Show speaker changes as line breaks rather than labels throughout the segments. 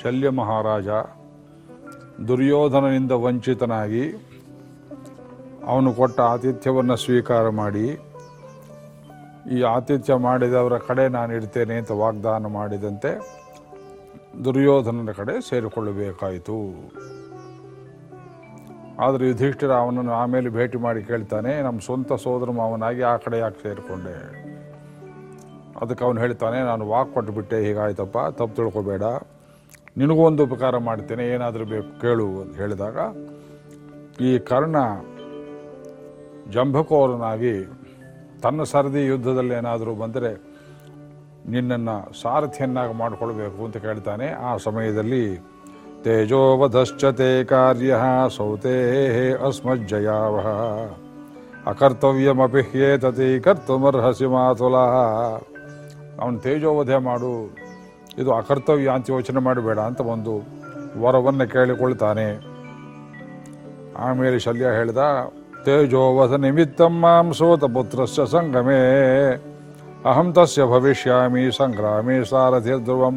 ಶಲ್ಯ ಮಹಾರಾಜ ದುರ್ಯೋಧನನಿಂದ ವಂಚಿತನಾಗಿ ಅವನು ಕೊಟ್ಟ ಆತಿಥ್ಯವನ್ನು ಸ್ವೀಕಾರ ಮಾಡಿ, ಈ ಆತಿಥ್ಯ ಮಾಡಿದವರ ಕಡೆ ನಾನು ಇಡ್ತೇನೆ ಅಂತ ವಾಗ್ದಾನ ಮಾಡಿದಂತೆ ದುರ್ಯೋಧನನ ಕಡೆ ಸೇರಿಕೊಳ್ಳಬೇಕಾಯಿತು. ಆದರೆ ಯುಧಿಷ್ಠಿರ ಅವನನ್ನು ಆಮೇಲೆ ಭೇಟಿ ಮಾಡಿ ಕೇಳ್ತಾನೆ ನಮ್ಮ ಸ್ವಂತ ಸೋದರ ಮಾವನಾಗಿ ಆ ಕಡೆ ಯಾಕೆ ಸೇರಿಕೊಂಡೆ? ಅದಕ್ಕೆ ಅವನು ಹೇಳ್ತಾನೆ, ನಾನು ವಾಕ್ ಕೊಟ್ಟುಬಿಟ್ಟೆ ಹೀಗಾಯ್ತಪ್ಪ, ತಪ್ಪು ತಿಳ್ಕೊಬೇಡ. ನಿನಗೂ ಒಂದು ಉಪಕಾರ ಮಾಡ್ತೇನೆ, ಏನಾದರೂ ಬೇಕು ಕೇಳು ಅಂತ ಹೇಳಿದಾಗ, ಈ ಕರ್ಣ ಜಂಭಕೋರನಾಗಿ ತನ್ನ ಸರದಿ ಯುದ್ಧದಲ್ಲಿ ಏನಾದರೂ ಬಂದರೆ ನಿನ್ನನ್ನು ಸಾರಥಿಯನ್ನಾಗಿ ಮಾಡಿಕೊಳ್ಬೇಕು ಅಂತ ಕೇಳ್ತಾನೆ. ಆ ಸಮಯದಲ್ಲಿ ತೇಜೋವಧಶ್ಚತೆ ಕಾರ್ಯ ಸೌತೇ ಅಸ್ಮಜ್ಜಯಾವಹ. ಅಕರ್ತವ್ಯಮಪಿ ಹ್ಯೇತತಿ ಕರ್ತುಮರ್ಹಸಿ ಮಾತುಲ. ಅವನು ತೇಜೋವಧೆ ಮಾಡು ಇದು ಅಕರ್ತವ್ಯ ಅಂತ ಯೋಚನೆ ಮಾಡಬೇಡ ಅಂತ ಒಂದು ವರವನ್ನು ಕೇಳಿಕೊಳ್ತಾನೆ. ಆಮೇಲೆ ಶಲ್ಯ ಹೇಳಿದ ತೇಜೋವಧ ನಿಮಿತ್ತಂ ಮಾಂ ಸೋತ ಪುತ್ರಸ್ಯ ಸಂಗಮೇ, ಅಹಂ ತಸ್ಯ ಭವಿಷ್ಯಾಮಿ ಸಂಗ್ರಾಮಿ ಸಾರಥಿ ಧ್ರುವಂ,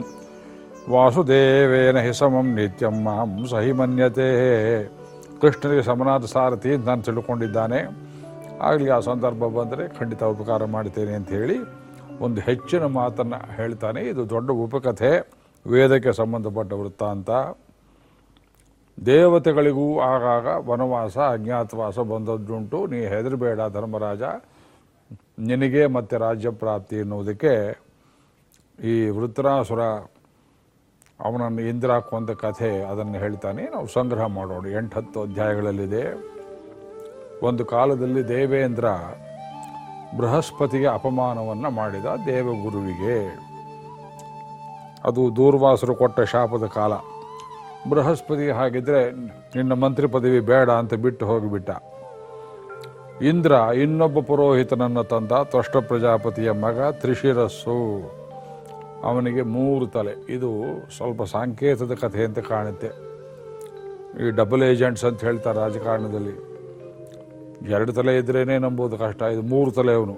ವಾಸುದೇವೇನ ಹಿ ಸಮಂ ನಿತ್ಯಂ ಮಾಂ ಸಹಿ ಮನ್ಯತೆ. ಕೃಷ್ಣನಿಗೆ ಸಮನಾದ ಸಾರಥಿ ನಾನು ತಿಳ್ಕೊಂಡಿದ್ದಾನೆ. ಆಗಲಿ ಆ ಸಂದರ್ಭ ಬಂದರೆ ಖಂಡಿತ ಉಪಕಾರ ಮಾಡ್ತೇನೆ ಅಂತ ಹೇಳಿ ಒಂದು ಹೆಚ್ಚಿನ ಮಾತನ್ನು ಹೇಳ್ತಾನೆ. ಇದು ದೊಡ್ಡ ಉಪಕಥೆ. ವೇದಕ್ಕೆ ಸಂಬಂಧಪಟ್ಟ ವೃತ್ತಾಂತ. ದೇವತೆಗಳಿಗೂ ಆಗಾಗ ವನವಾಸ, ಅಜ್ಞಾತವಾಸ ಬಂದದ್ದುಂಟು. ನೀ ಹೆದರಬೇಡ ಧರ್ಮರಾಜ. ನಿನಗೆ ಮತ್ತೆ ರಾಜ್ಯ ಪ್ರಾಪ್ತಿ ಎನ್ನುವುದಕ್ಕೆ ಈ ವೃತ್ರಾಸುರ ಅವನನ್ನು ಇಂದ್ರ ಕಥೆ ಅದನ್ನು ಹೇಳ್ತಾನೆ. ನಾವು ಸಂಗ್ರಹ ಮಾಡೋಣ. ಎಂಟು ಹತ್ತು ಅಧ್ಯಾಯಗಳಲ್ಲಿದೆ. ಒಂದು ಕಾಲದಲ್ಲಿ ದೇವೇಂದ್ರ ಬೃಹಸ್ಪತಿಗೆ ಅಪಮಾನವನ್ನು ಮಾಡಿದ ದೇವಗುರುವಿಗೆ. ಅದು ದೂರ್ವಾಸರು ಕೊಟ್ಟ ಶಾಪದ ಕಾಲ. ಬೃಹಸ್ಪತಿ ಹಾಗಿದ್ರೆ ನಿನ್ನ ಮಂತ್ರಿ ಪದವಿ ಬೇಡ ಅಂತ ಬಿಟ್ಟು ಹೋಗಿಬಿಟ್ಟ. ಇಂದ್ರ ಇನ್ನೊಬ್ಬ ಪುರೋಹಿತನನ್ನು ತಂದ ತ್ವಷ್ಟ ಪ್ರಜಾಪತಿಯ ಮಗ ತ್ರಿಶಿರಸ್ಸು. ಅವನಿಗೆ ಮೂರು ತಲೆ. ಇದು ಸ್ವಲ್ಪ ಸಾಂಕೇತದ ಕಥೆ ಅಂತ ಕಾಣುತ್ತೆ. ಈ ಡಬಲ್ ಏಜೆಂಟ್ಸ್ ಅಂತ ಹೇಳ್ತಾರೆ ರಾಜಕಾರಣದಲ್ಲಿ. ಎರಡು ತಲೆ ಇದ್ರೇನೆ ನಂಬೋದು ಕಷ್ಟ. ಇದು ಮೂರು ತಲೆ ಅವನು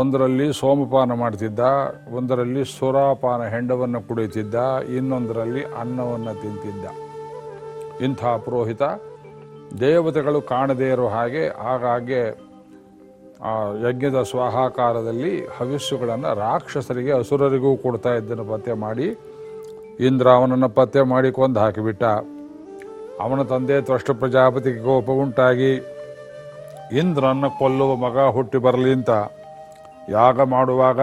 ಒಂದರಲ್ಲಿ ಸೋಮಪಾನ ಮಾಡ್ತಿದ್ದ, ಒಂದರಲ್ಲಿ ಸುರಾಪಾನ ಹೆಂಡವನ್ನು ಕುಡಿಯುತ್ತಿದ್ದ ಇನ್ನೊಂದರಲ್ಲಿ ಅನ್ನವನ್ನು ತಿಂತಿದ್ದ. ಇಂಥ ಪುರೋಹಿತ ದೇವತೆಗಳು ಕಾಣದೇ ಇರೋ ಹಾಗೆ ಆಗಾಗ್ಗೆ ಆ ಯಜ್ಞದ ಸ್ವಾಹಾಕಾರದಲ್ಲಿ ಹವಿಸ್ಸುಗಳನ್ನು ರಾಕ್ಷಸರಿಗೆ, ಅಸುರರಿಗೂ ಕೊಡ್ತಾ ಇದ್ದನ್ನು ಪತ್ತೆ ಮಾಡಿ, ಇಂದ್ರ ಅವನನ್ನು ಪತ್ತೆ ಮಾಡಿ ಕೊಂದು ಹಾಕಿಬಿಟ್ಟ. ಅವನ ತಂದೆ ತ್ವಷ್ಟ ಪ್ರಜಾಪತಿಗೆ ಕೋಪ ಉಂಟಾಗಿ ಇಂದ್ರನ್ನ ಕೊಲ್ಲುವ ಮಗ ಹುಟ್ಟಿ ಬರಲಿ ಅಂತ ಯಾಗ ಮಾಡುವಾಗ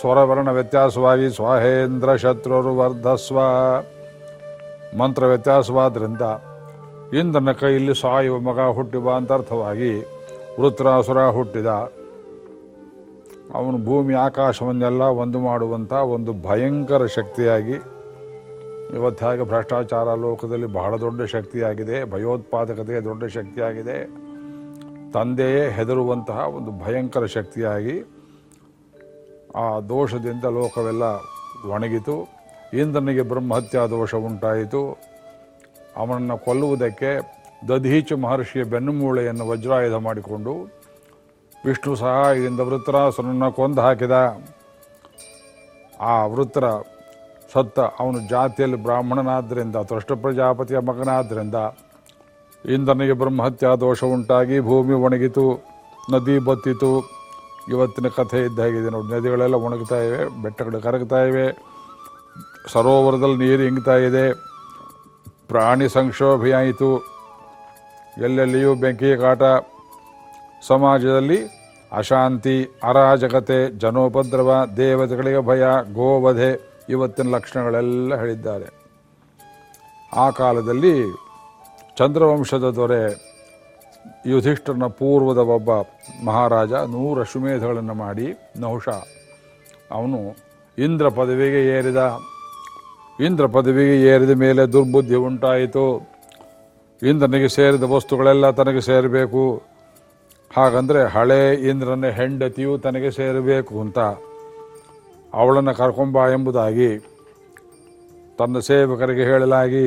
ಸ್ವರವರ್ಣ ವ್ಯತ್ಯಾಸವಾಗಿ ಸ್ವಾಹೇಂದ್ರ ಶತ್ರುರು ವರ್ಧಸ್ವ. ಮಂತ್ರ ವ್ಯತ್ಯಾಸವಾದ್ರಿಂದ ಇಂದ್ರನ ಕೈಯಲ್ಲಿ ಸಾಯುವ ಮಗ ಹುಟ್ಟಿ ಬಾ ಅಂತ ಅರ್ಥವಾಗಿ ವೃತ್ರಾಸುರ ಹುಟ್ಟಿದ. ಅವನು ಭೂಮಿ ಆಕಾಶವನ್ನೆಲ್ಲ ಒಂದು ಮಾಡುವಂಥ ಒಂದು ಭಯಂಕರ ಶಕ್ತಿಯಾಗಿ ಇವತ್ತು ಭ್ರಷ್ಟಾಚಾರ ಲೋಕದಲ್ಲಿ ಬಹಳ ದೊಡ್ಡ ಶಕ್ತಿಯಾಗಿದೆ ಭಯೋತ್ಪಾದಕತೆ ದೊಡ್ಡ ಶಕ್ತಿಯಾಗಿದೆ. ತಂದೆಯೇ ಹೆದರುವಂತಹ ಒಂದು ಭಯಂಕರ ಶಕ್ತಿಯಾಗಿ ಆ ದೋಷದಿಂದ ಲೋಕವೆಲ್ಲ ಒಣಗಿತು. ಇಂದ್ರನಿಗೆ ಬ್ರಹ್ಮಹತ್ಯಾ ದೋಷ ಉಂಟಾಯಿತು. ಅವನನ್ನು ಕೊಲ್ಲುವುದಕ್ಕೆ ದಧೀಚ ಮಹರ್ಷಿಯ ಬೆನ್ನುಮೂಳೆಯನ್ನು ವಜ್ರಾಯುಧ ಮಾಡಿಕೊಂಡು ವಿಷ್ಣು ಸಹ ಇದರಿಂದ ವೃತ್ರಾಸುರನ್ನು ಕೊಂದು ಹಾಕಿದ. ಆ ವೃತ್ರ ಸತ್ತ ಅವನು ಜಾತಿಯಲ್ಲಿ ಬ್ರಾಹ್ಮಣನಾದ್ದರಿಂದ ತೃಷ್ಟ ಪ್ರಜಾಪತಿಯ ಮಗನಾದ್ದರಿಂದ ಇಂದ್ರನಿಗೆ ಬ್ರಹ್ಮಹತ್ಯಾ ದೋಷ ಉಂಟಾಗಿ ಭೂಮಿ ಒಣಗಿತು, ನದಿ ಬತ್ತಿತು. ಇವತ್ತಿನ ಕಥೆ ಇದ್ದಾಗಿದೆ ನೋಡಿ, ನದಿಗಳೆಲ್ಲ ಒಣಗ್ತಾ ಇವೆ, ಬೆಟ್ಟಗಳು ಕರಗ್ತಾ ಇವೆ. ಸರೋವರದಲ್ಲಿ ನೀರು ಇಂಗ್ತಾ ಇದೆ. ಪ್ರಾಣಿ ಸಂಕ್ಷೋಭೆಯಾಯಿತು ಎಲ್ಲೆಲ್ಲಿಯೂ ಬೆಂಕಿ ಕಾಟ. ಸಮಾಜದಲ್ಲಿ ಅಶಾಂತಿ, ಅರಾಜಕತೆ, ಜನೋಪದ್ರವ, ದೇವತೆಗಳಿಗೆ ಭಯ, ಗೋವಧೆ, ಇವತ್ತಿನ ಲಕ್ಷಣಗಳೆಲ್ಲ ಹೇಳಿದ್ದಾರೆ. ಆ ಕಾಲದಲ್ಲಿ ಚಂದ್ರವಂಶದ ದೊರೆ ಯುಧಿಷ್ಠರನ ಪೂರ್ವದ ಒಬ್ಬ ಮಹಾರಾಜ ನೂರು ಅಶ್ವಮೇಧಗಳನ್ನು ಮಾಡಿ ನಹುಷ, ಅವನು ಇಂದ್ರ ಪದವಿಗೆ ಏರಿದ, ಇಂದ್ರ ಪದವಿಗೆ ಏರಿದ ಮೇಲೆ ದುರ್ಬುದ್ಧಿ ಉಂಟಾಯಿತು. ಇಂದ್ರನಿಗೆ ಸೇರಿದ ವಸ್ತುಗಳೆಲ್ಲ ತನಗೆ ಸೇರಬೇಕು. ಹಾಗಂದರೆ ಹಳೆ ಇಂದ್ರನ ಹೆಂಡತಿಯು ತನಗೆ ಸೇರಬೇಕು ಅಂತ ಅವಳನ್ನು ಕರ್ಕೊಂಬ ಎಂಬುದಾಗಿ ತನ್ನ ಸೇವಕರಿಗೆ ಹೇಳಲಾಗಿ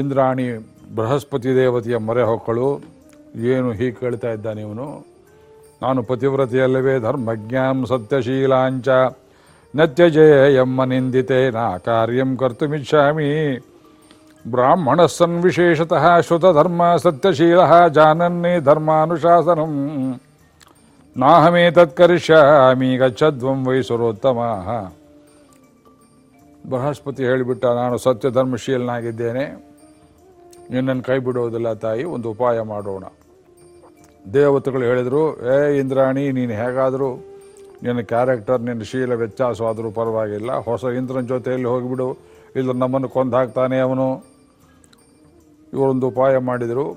ಇಂದ್ರಾಣಿ ಬೃಹಸ್ಪತಿ ದೇವತೆಯ ಮೊರೆ ಹೊಕ್ಕಳು. ಏನು ಹೀಗೆ ಕೇಳ್ತಾ ಇದ್ದಾನೆ ಇವನು? ನಾನು ಪತಿವ್ರತೆಯಲ್ಲವೇ ಧರ್ಮಜ್ಞಾಂ ಸತ್ಯಶೀಲಾಂಚ. ನತ್ಯಜಯಮ್ಮ ನಿಂದಿತೆ ನಾ ಕಾರ್ಯಂ ಕರ್ತುಮಿಚ್ಛಾಮಿ. ಬ್ರಾಹ್ಮಣ ಸನ್ ವಿಶೇಷತಃ ಶ್ರುತಧರ್ಮ ಸತ್ಯಶೀಲ ಜಾನನ್ನೇ ಧರ್ಮಾನುಶಾಸನಂ. ನಾಹಮೇ ತತ್ಕರಿಷ್ಯಾಮಿ ಗಚ್ಚದ್ವಂ ವೈಸುರೋತ್ತಮ ಬೃಹಸ್ಪತಿ ಹೇಳಿಬಿಟ್ಟ, ನಾನು ಸತ್ಯ ಧರ್ಮಶೀಲನಾಗಿದ್ದೇನೆ ನಿನ್ನನ್ನು ಕೈ ಬಿಡೋದಿಲ್ಲ ತಾಯಿ, ಒಂದು ಉಪಾಯ ಮಾಡೋಣ. ದೇವತೆಗಳು ಹೇಳಿದರು, ಏ ಇಂದ್ರಾಣಿ, ನೀನು ಹೇಗಾದರೂ ನಿನ್ನ ಕ್ಯಾರೆಕ್ಟರ್ ನಿನ್ನ ಶೀಲ ವ್ಯತ್ಯಾಸವಾದರೂ ಪರವಾಗಿಲ್ಲ. ಹೊಸ ಇಂದ್ರನ ಜೊತೆಯಲ್ಲಿ ಹೋಗಿಬಿಡು. ಇಲ್ಲ ನಮ್ಮನ್ನು ಕೊಂದು ಹಾಕ್ತಾನೆ ಅವನು. ಇವರೊಂದು ಉಪಾಯ ಮಾಡಿದರು.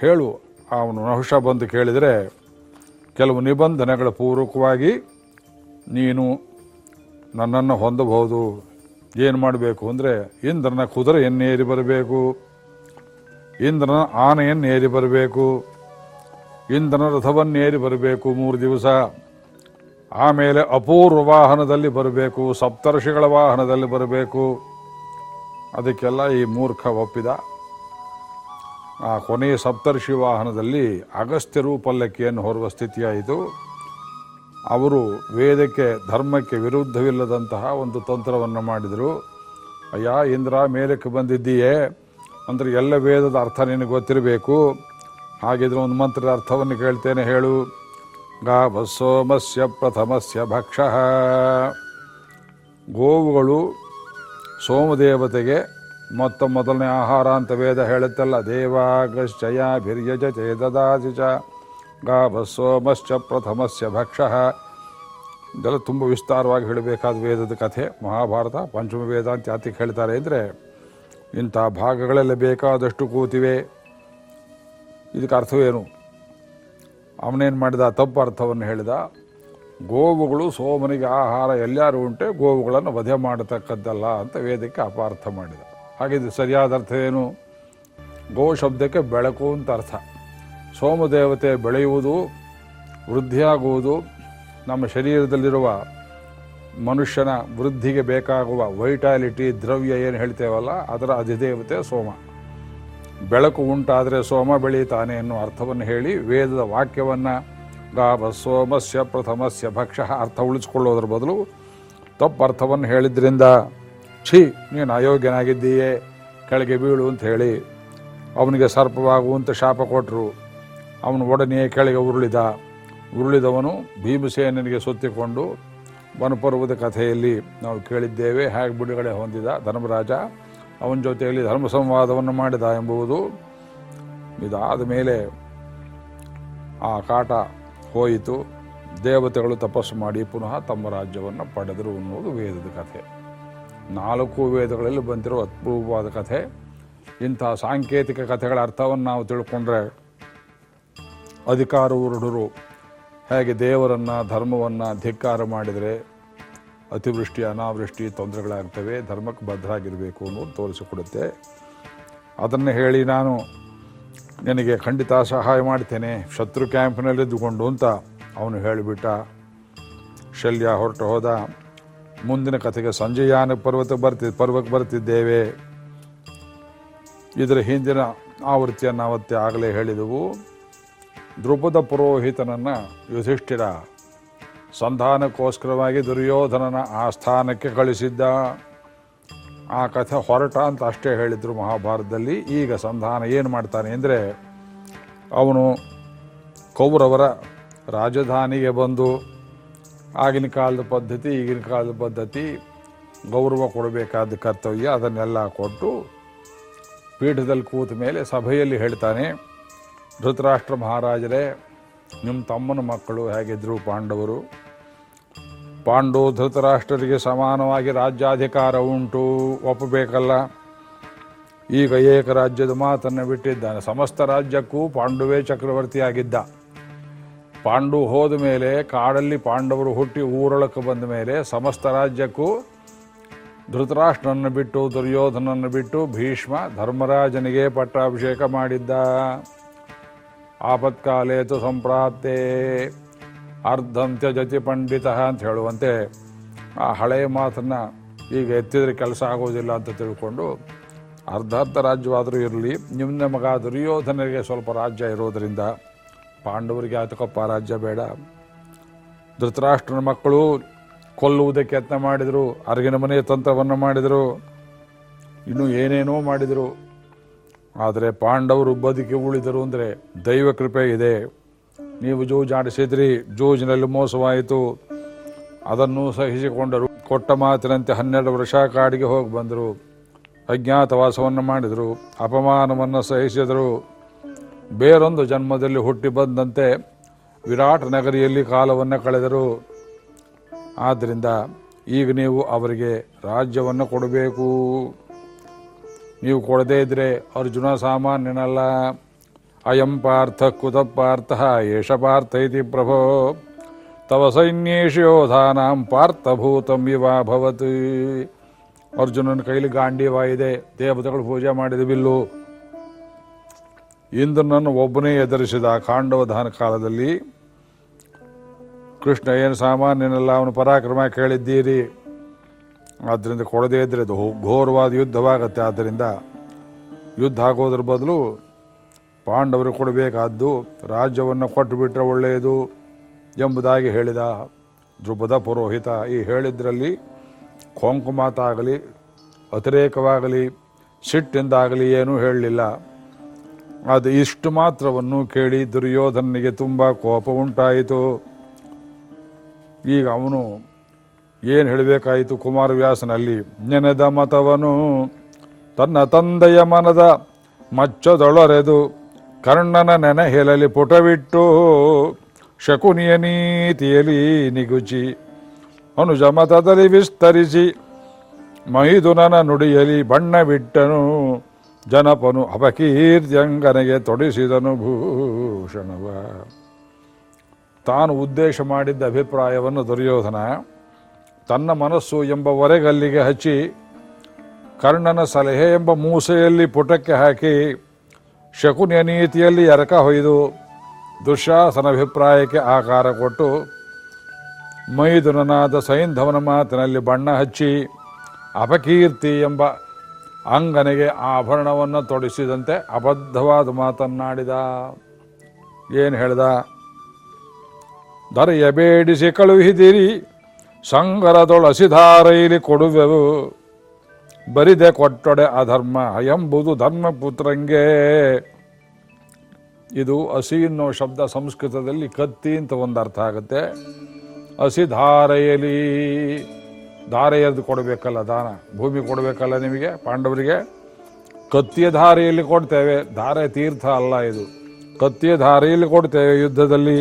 ಹೇಳು, ಅವನು ನಹುಷ ಬಂದು ಕೇಳಿದರೆ, ಕೆಲವು ನಿಬಂಧನೆಗಳ ಪೂರ್ವಕವಾಗಿ ನೀನು ನನ್ನನ್ನು ಹೊಂದಬಹುದು. ಏನು ಮಾಡಬೇಕು ಅಂದರೆ ಇಂದ್ರನ ಕುದುರೆಯನ್ನೇರಿ ಬರಬೇಕು? ಇಂದ್ರನ ಆನೆಯನ್ನೇರಿ ಬರಬೇಕು? ಇಂದ್ರನ ರಥವನ್ನೇರಿ ಬರಬೇಕು ಮೂರು ದಿವಸ. ಆಮೇಲೆ ಅಪೂರ್ವ ವಾಹನದಲ್ಲಿ ಬರಬೇಕು, ಸಪ್ತರ್ಷಿಗಳ ವಾಹನದಲ್ಲಿ ಬರಬೇಕು. ಅದಕ್ಕೆಲ್ಲ ಈ ಮೂರ್ಖ ಒಪ್ಪಿದ. ಆ ಕೊನೆಯ ಸಪ್ತರ್ಷಿ ವಾಹನದಲ್ಲಿ ಅಗಸ್ತ್ಯರು ಪಲ್ಲಕ್ಕಿಯನ್ನು ಹೊರುವ ಸ್ಥಿತಿಯಾಯಿತು. ಅವರು ವೇದಕ್ಕೆ ಧರ್ಮಕ್ಕೆ ವಿರುದ್ಧವಿಲ್ಲದಂತಹ ಒಂದು ತಂತ್ರವನ್ನು ಮಾಡಿದರು. ಅಯ್ಯ, ಇಂದ್ರ ಮೇಲಕ್ಕೆ ಬಂದಿದ್ದೀಯೇ? ಅಂದರೆ ಎಲ್ಲ ವೇದದ ಅರ್ಥ ನಿನಗೆ ಗೊತ್ತಿರಬೇಕು. ಹಾಗಿದ್ರೆ ಒಂದು ಮಂತ್ರದ ಅರ್ಥವನ್ನು ಕೇಳ್ತೇನೆ, ಹೇಳು. ಗಾ ಸೋಮಸ್ಯ ಪ್ರಥಮಸ್ಯ ಭಕ್ಷ. ಗೋವುಗಳು ಸೋಮದೇವತೆಗೆ ಮೊತ್ತ ಮೊದಲನೇ ಆಹಾರ ಅಂತ ವೇದ ಹೇಳುತ್ತಲ್ಲ ದೇವಾಗಶ್ಚಯ ಭಿರ್ಯಜ ದದಾತಿ ಚ ಗಾಭ ಸೋಮಶ್ಚ ಪ್ರಥಮಸ್ಯ ಭಕ್ಷಃ. ಇದೆಲ್ಲ ತುಂಬ ವಿಸ್ತಾರವಾಗಿ ಹೇಳಬೇಕಾದ ವೇದದ ಕಥೆ. ಮಹಾಭಾರತ, ಪಂಚಮ ವೇದ ಅಂತ ಹೇಳ್ತಾರೆ ಅಂದರೆ, ಇಂಥ ಭಾಗಗಳೆಲ್ಲ ಬೇಕಾದಷ್ಟು ಕೂತಿವೆ. ಇದಕ್ಕೆ ಅರ್ಥವೇನು? ಅವನೇನು ಮಾಡಿದ? ತಪ್ಪು ಅರ್ಥವನ್ನು ಹೇಳಿದ. ಗೋವುಗಳು ಸೋಮನಿಗೆ ಆಹಾರ ಎಲ್ಲಾರು ಉಂಟೆ, ಗೋವುಗಳನ್ನು ವಧೆ ಮಾಡತಕ್ಕದ್ದಲ್ಲ ಅಂತ ವೇದಕ್ಕೆ ಅಪಾರ್ಥ ಮಾಡಿದ. ಹಾಗಿದ್ದು ಸರಿಯಾದ ಅರ್ಥ ಏನು ಗೋ ಶಬ್ದಕ್ಕೆ ಬೆಳಕು ಅಂತ ಅರ್ಥ. ಸೋಮದೇವತೆ ಬೆಳೆಯುವುದು, ವೃದ್ಧಿಯಾಗುವುದು, ನಮ್ಮ ಶರೀರದಲ್ಲಿರುವ ಮನುಷ್ಯನ ವೃದ್ಧಿಗೆ ಬೇಕಾಗುವ ವೈಟಾಲಿಟಿ, ದ್ರವ್ಯ ಏನು ಹೇಳ್ತೇವಲ್ಲ, ಅದರ ಅಧಿದೇವತೆ ಸೋಮ. ಬೆಳಕು ಉಂಟಾದರೆ ಸೋಮ ಬೆಳೀತಾನೆ ಎನ್ನುವ ಅರ್ಥವನ್ನು ಹೇಳಿ ವೇದದ ವಾಕ್ಯವನ್ನು ಗಾಭ ಸೋಮಸ್ಯ ಪ್ರಥಮಸ್ಯ ಭಕ್ಷ ಅರ್ಥ ಉಳಿಸ್ಕೊಳ್ಳೋದ್ರ ಬದಲು ತಪ್ಪು ಅರ್ಥವನ್ನು ಹೇಳಿದ್ರಿಂದ, ಛೀ, ನೀನು ಅಯೋಗ್ಯನಾಗಿದ್ದೀಯೇ, ಕೆಳಗೆ ಬೀಳು ಅಂತ ಹೇಳಿ ಅವನಿಗೆ ಸರ್ಪವಾಗುವಂತ ಶಾಪ ಕೊಟ್ಟರು ಅವನು ಒಡನೆಯೇ ಕೆಳಗೆ ಉರುಳಿದ. ಉರುಳಿದವನು ಭೀಮಸೇನನಿಗೆ ಸುತ್ತಿಕೊಂಡು ವನಪರ್ವದ ಕಥೆಯಲ್ಲಿ ನಾವು ಕೇಳಿದ್ದೇವೆ, ಹೇಗೆ ಬಿಡುಗಡೆ ಹೊಂದಿದ ಧರ್ಮರಾಜ, ಅವನ ಜೊತೆಯಲ್ಲಿ ಧರ್ಮ ಸಂವಾದವನ್ನು ಮಾಡಿದ ಎಂಬುದು ಇದಾದ ಮೇಲೆ ಆ ಕಾಟ ಹೋಯಿತು. ದೇವತೆಗಳು ತಪಸ್ಸು ಮಾಡಿ ಪುನಃ ತಮ್ಮ ರಾಜ್ಯವನ್ನು ಪಡೆದರು ಅನ್ನುವುದು ವೇದದ ಕಥೆ. ನಾಲ್ಕು ವೇದಗಳಲ್ಲಿ ಬಂದಿರುವ ಅದ್ಭುತವಾದ ಕಥೆ. ಇಂಥ ಸಾಂಕೇತಿಕ ಕಥೆಗಳ ಅರ್ಥವನ್ನು ನಾವು ತಿಳ್ಕೊಂಡ್ರೆ ಅಧಿಕಾರವೃಢರು ಹೇಗೆ ದೇವರನ್ನು, ಧರ್ಮವನ್ನು ಧಿಕ್ಕಾರ ಮಾಡಿದರೆ ಅತಿವೃಷ್ಟಿ, ಅನಾವೃಷ್ಟಿ ತೊಂದರೆಗಳಾಗ್ತವೆ, ಧರ್ಮಕ್ಕೆ ಬದ್ಧರಾಗಿರಬೇಕು ಅನ್ನೋದು ತೋರಿಸಿಕೊಡುತ್ತೆ. ಅದನ್ನು ಹೇಳಿ ನಾನು ನಿನಗೆ ಖಂಡಿತ ಸಹಾಯ ಮಾಡ್ತೇನೆ. ಶತ್ರು ಕ್ಯಾಂಪ್ನಲ್ಲಿದ್ದುಕೊಂಡು ಅಂತ ಅವನು ಹೇಳಿಬಿಟ್ಟ. ಶಲ್ಯ ಹೊರಟು ಹೋದ. ಮುಂದಿನ ಕಥೆಗೆ ಸಂಜಯಾನ ಪರ್ವತ ಬರ್ತಿ, ಪರ್ವಕ್ಕೆ ಬರ್ತಿದ್ದೇವೆ. ಇದರ ಹಿಂದಿನ ಆವೃತ್ತಿಯನ್ನು ಅವತ್ತೇ ಆಗಲೇ ಹೇಳಿದೆವು. ದ್ರುಪದ ಪುರೋಹಿತನನ್ನು ಯುಧಿಷ್ಠಿರ ಸಂಧಾನಕ್ಕೋಸ್ಕರವಾಗಿ ದುರ್ಯೋಧನನ ಆಸ್ಥಾನಕ್ಕೆ ಸ್ಥಾನಕ್ಕೆ ಕಳಿಸಿದ್ದ. ಆ ಕಥೆ ಹೊರಟ ಅಂತ ಅಷ್ಟೇ ಹೇಳಿದರು ಮಹಾಭಾರತದಲ್ಲಿ. ಈಗ ಸಂಧಾನ ಏನು ಮಾಡ್ತಾನೆ ಅಂದರೆ, ಅವನು ಕೌರವರ ರಾಜಧಾನಿಗೆ ಬಂದು ಆಗಿನ ಕಾಲದ ಪದ್ಧತಿ, ಈಗಿನ ಕಾಲದ ಪದ್ಧತಿ, ಗೌರವ ಕೊಡಬೇಕಾದ ಕರ್ತವ್ಯ ಅದನ್ನೆಲ್ಲ ಕೊಟ್ಟು ಪೀಠದಲ್ಲಿ ಕೂತ ಮೇಲೆ ಸಭೆಯಲ್ಲಿ ಹೇಳ್ತಾನೆ ಧೃತರಾಷ್ಟ್ರ ಮಹಾರಾಜರೇ ನಿಮ್ಮ ತಮ್ಮನ ಮಕ್ಕಳು ಹೇಗಿದ್ರು ಪಾಂಡವರು? ಪಾಂಡು ಧೃತರಾಷ್ಟ್ರರಿಗೆ ಸಮಾನವಾಗಿ ರಾಜ್ಯಾಧಿಕಾರ ಉಂಟು, ಒಪ್ಪಬೇಕಲ್ಲ? ಈಗ ಏಕ ರಾಜ್ಯದ ಮಾತನ್ನು ಬಿಟ್ಟಿದ್ದಾನೆ. ಸಮಸ್ತ ರಾಜ್ಯಕ್ಕೂ ಪಾಂಡುವೇ ಚಕ್ರವರ್ತಿಯಾಗಿದ್ದ. ಪಾಂಡು ಹೋದ ಮೇಲೆ ಕಾಡಲ್ಲಿ ಪಾಂಡವರು ಹುಟ್ಟಿ ಊರೊಳಕ್ಕೆ ಬಂದ ಮೇಲೆ ಸಮಸ್ತ ರಾಜ್ಯಕ್ಕೂ ಧೃತರಾಷ್ಟ್ರನನ್ನು ಬಿಟ್ಟು ದುರ್ಯೋಧನನ್ನು ಬಿಟ್ಟು ಭೀಷ್ಮ ಧರ್ಮರಾಜನಿಗೆ ಪಟ್ಟಾಭಿಷೇಕ ಮಾಡಿದ್ದ. ಆಪತ್ಕಾಲೇತು ಸಂಪ್ರಾಪ್ತೆ. ಅರ್ಧಂತ್ಯ ಜತಿ ಪಂಡಿತ ಅಂತ ಹೇಳುವಂತೆ ಆ ಹಳೆಯ ಮಾತನ್ನ ಈಗ ಎತ್ತಿದ್ರೆ ಕೆಲಸ ಆಗೋದಿಲ್ಲ ಅಂತ ತಿಳ್ಕೊಂಡು ಅರ್ಧ ಅರ್ಧ ರಾಜ್ಯವಾದರೂ ಇರಲಿ ನಿಮ್ಮ ಮಗ ದುರ್ಯೋಧನರಿಗೆ ಸ್ವಲ್ಪ ರಾಜ್ಯ ಇರೋದರಿಂದ ಪಾಂಡವರಿಗೆ ಆತಕಪ್ಪ ರಾಜ್ಯ ಬೇಡ. ಧೃತರಾಷ್ಟ್ರನ ಮಕ್ಕಳು ಕೊಲ್ಲುವುದಕ್ಕೆ ಯತ್ನ ಮಾಡಿದರು, ಅರಗಿನ ಮನೆಯ ತಂತ್ರವನ್ನು ಮಾಡಿದರು, ಇನ್ನೂ ಏನೇನೋ ಮಾಡಿದರು. ಆದರೆ ಪಾಂಡವರು ಬದುಕಿ ಉಳಿದರು ಅಂದರೆ ದೈವ ಕೃಪೆ ಇದೆ. ನೀವು ಜೂಜಾಡಿಸಿದ್ರಿ ಜೂಜಿನಲ್ಲಿ ಮೋಸವಾಯಿತು. ಅದನ್ನು ಸಹಿಸಿಕೊಂಡರು. ಕೊಟ್ಟ ಮಾತಿನಂತೆ ಹನ್ನೆರಡು ವರ್ಷ ಕಾಡಿಗೆ ಹೋಗಿ ಬಂದರು. ಅಜ್ಞಾತವಾಸವನ್ನು ಮಾಡಿದರು. ಅಪಮಾನವನ್ನು ಸಹಿಸಿದರು. ಬೇರೊಂದು ಜನ್ಮದಲ್ಲಿ ಹುಟ್ಟಿ ಬಂದಂತೆ ವಿರಾಟ್ ನಗರಿಯಲ್ಲಿ ಕಾಲವನ್ನು ಕಳೆದರು. ಆದ್ದರಿಂದ ಈಗ ನೀವು ಅವರಿಗೆ ರಾಜ್ಯವನ್ನು ಕೊಡಬೇಕು. ನೀವು ಕೊಡದೇ ಇದ್ರೆ ಅರ್ಜುನ ಸಾಮಾನ್ಯನಲ್ಲ. ಅಯಂ ಪಾರ್ಥ ಕುತ ಪಾರ್ಥ ಏಷ ಪಾರ್ಥ ಇತಿ ಪ್ರಭೋ. ತವ ಸೈನ್ಯೇಶು ಯೋಧಾನಾಂ ಪಾರ್ಥಭೂತಂ ಭವತ್. ಅರ್ಜುನನ ಕೈಲಿ ಗಾಂಡೀವ ಇದೆ, ದೇವತೆಗಳು ಪೂಜೆ ಮಾಡಿದ ಬಿಲ್ಲು. ಇಂದ್ರನನ್ನು ಒಬ್ಬನೇ ಎದುರಿಸಿದ ಕಾಂಡವಧಾನ ಕಾಲದಲ್ಲಿ, ಕೃಷ್ಣ ಏನು ಸಾಮಾನ್ಯನಲ್ಲ, ಅವನು ಪರಾಕ್ರಮ ಕೇಳಿದ್ದೀರಿ. ಆದ್ದರಿಂದ ಕೊಡದೇ ಇದ್ರೆ ಅದು ಘೋರವಾದ ಯುದ್ಧವಾಗತ್ತೆ. ಆದ್ದರಿಂದ ಯುದ್ಧ ಆಗೋದ್ರ ಬದಲು ಪಾಂಡವರು ಕೊಡಬೇಕಾದ್ದು ರಾಜ್ಯವನ್ನು ಕೊಟ್ಟು ಬಿಟ್ಟರೆ ಒಳ್ಳೆಯದು ಎಂಬುದಾಗಿ ಹೇಳಿದ ಧ್ರುಪದ ಪುರೋಹಿತ. ಈ ಹೇಳಿದ್ರಲ್ಲಿ ಕೊಂಕು ಮಾತಾಗಲಿ, ಅತಿರೇಕವಾಗಲಿ, ಸಿಟ್ಟಿಂದಾಗಲಿ ಏನೂ ಹೇಳಲಿಲ್ಲ. ಅದು ಇಷ್ಟು ಮಾತ್ರವನ್ನು ಕೇಳಿ ದುರ್ಯೋಧನಿಗೆ ತುಂಬ ಕೋಪ ಉಂಟಾಯಿತು. ಈಗ ಅವನು ಏನು ಹೇಳಬೇಕಾಯಿತು ಕುಮಾರವ್ಯಾಸನಲ್ಲಿ ನೆನೆದ ಮತವನು, ತನ್ನ ತಂದೆಯ ಮನದ ಮಚ್ಚದೊಳರೆದು ಕರ್ಣನ ನೆನೆ ಹೇಳಲಿ ಪುಟವಿಟ್ಟು, ಶಕುನಿಯ ನೀತಿಯಲಿ ನಿಗುಚಿ, ಅನುಜ ಮತದಲ್ಲಿ ವಿಸ್ತರಿಸಿ, ಮೈದುನನ ನುಡಿಯಲಿ ಬಣ್ಣ ಬಿಟ್ಟನು ಜನಪನು ಅಪಕೀರ್ತ್ಯಂಗನೆಗೆ ತೊಡಿಸಿದನು ಭೂಷಣವ. ತಾನು ಉದ್ದೇಶ ಮಾಡಿದ್ದ ಅಭಿಪ್ರಾಯವನ್ನು ದುರ್ಯೋಧನ ತನ್ನ ಮನಸ್ಸು ಎಂಬ ಒರೆಗಲ್ಲಿಗೆ ಹಚ್ಚಿ ಕರ್ಣನ ಸಲಹೆ ಎಂಬ ಮೂಸೆಯಲ್ಲಿ ಪುಟಕ್ಕೆ ಹಾಕಿ ಶಕುನಿಯ ನೀತಿಯಲ್ಲಿ ಎರಕ ಹೊಯ್ದು ದುಶ್ಯಾಸನ ಅಭಿಪ್ರಾಯಕ್ಕೆ ಆಕಾರ ಕೊಟ್ಟು ಮೈದುನನಾದ ಸೈಂಧವನ ಮಾತಿನಲ್ಲಿ ಬಣ್ಣ ಹಚ್ಚಿ ಅಪಕೀರ್ತಿ ಎಂಬ ಅಂಗನಿಗೆ ಆಭರಣವನ್ನು ತೊಡಿಸಿದಂತೆ ಅಬದ್ಧವಾದ ಮಾತನ್ನಾಡಿದ. ಏನು ಹೇಳ್ದ? ದರೆಯಬೇಡಿಸಿ ಕಳುಹಿದಿರಿ. ಸಂಗರದೊಳಸಿಧಾರೈಲಿ ಕೊಡುವೆವು. ಬರಿದೆ ಕೊಟ್ಟೊಡೆ ಅಧರ್ಮ, ಎಂಬುದು ಧರ್ಮಪುತ್ರಂಗೆ. ಇದು ಹಸಿ ಅನ್ನೋ ಶಬ್ದ ಸಂಸ್ಕೃತದಲ್ಲಿ ಕತ್ತಿ ಅಂತ ಒಂದು ಅರ್ಥ ಆಗುತ್ತೆ. ಹಸಿ ಧಾರೆಯಲ್ಲಿ ಧಾರೆಯದ್ದು ಕೊಡಬೇಕಲ್ಲ ದಾನ, ಭೂಮಿ ಕೊಡಬೇಕಲ್ಲ ನಿಮಗೆ, ಪಾಂಡವರಿಗೆ? ಕತ್ತಿಯ ಧಾರೆಯಲ್ಲಿ ಕೊಡ್ತೇವೆ. ಧಾರೆ ತೀರ್ಥ ಅಲ್ಲ ಇದು. ಕತ್ತಿಯ ಧಾರೆಯಲ್ಲಿ ಕೊಡ್ತೇವೆ ಯುದ್ಧದಲ್ಲಿ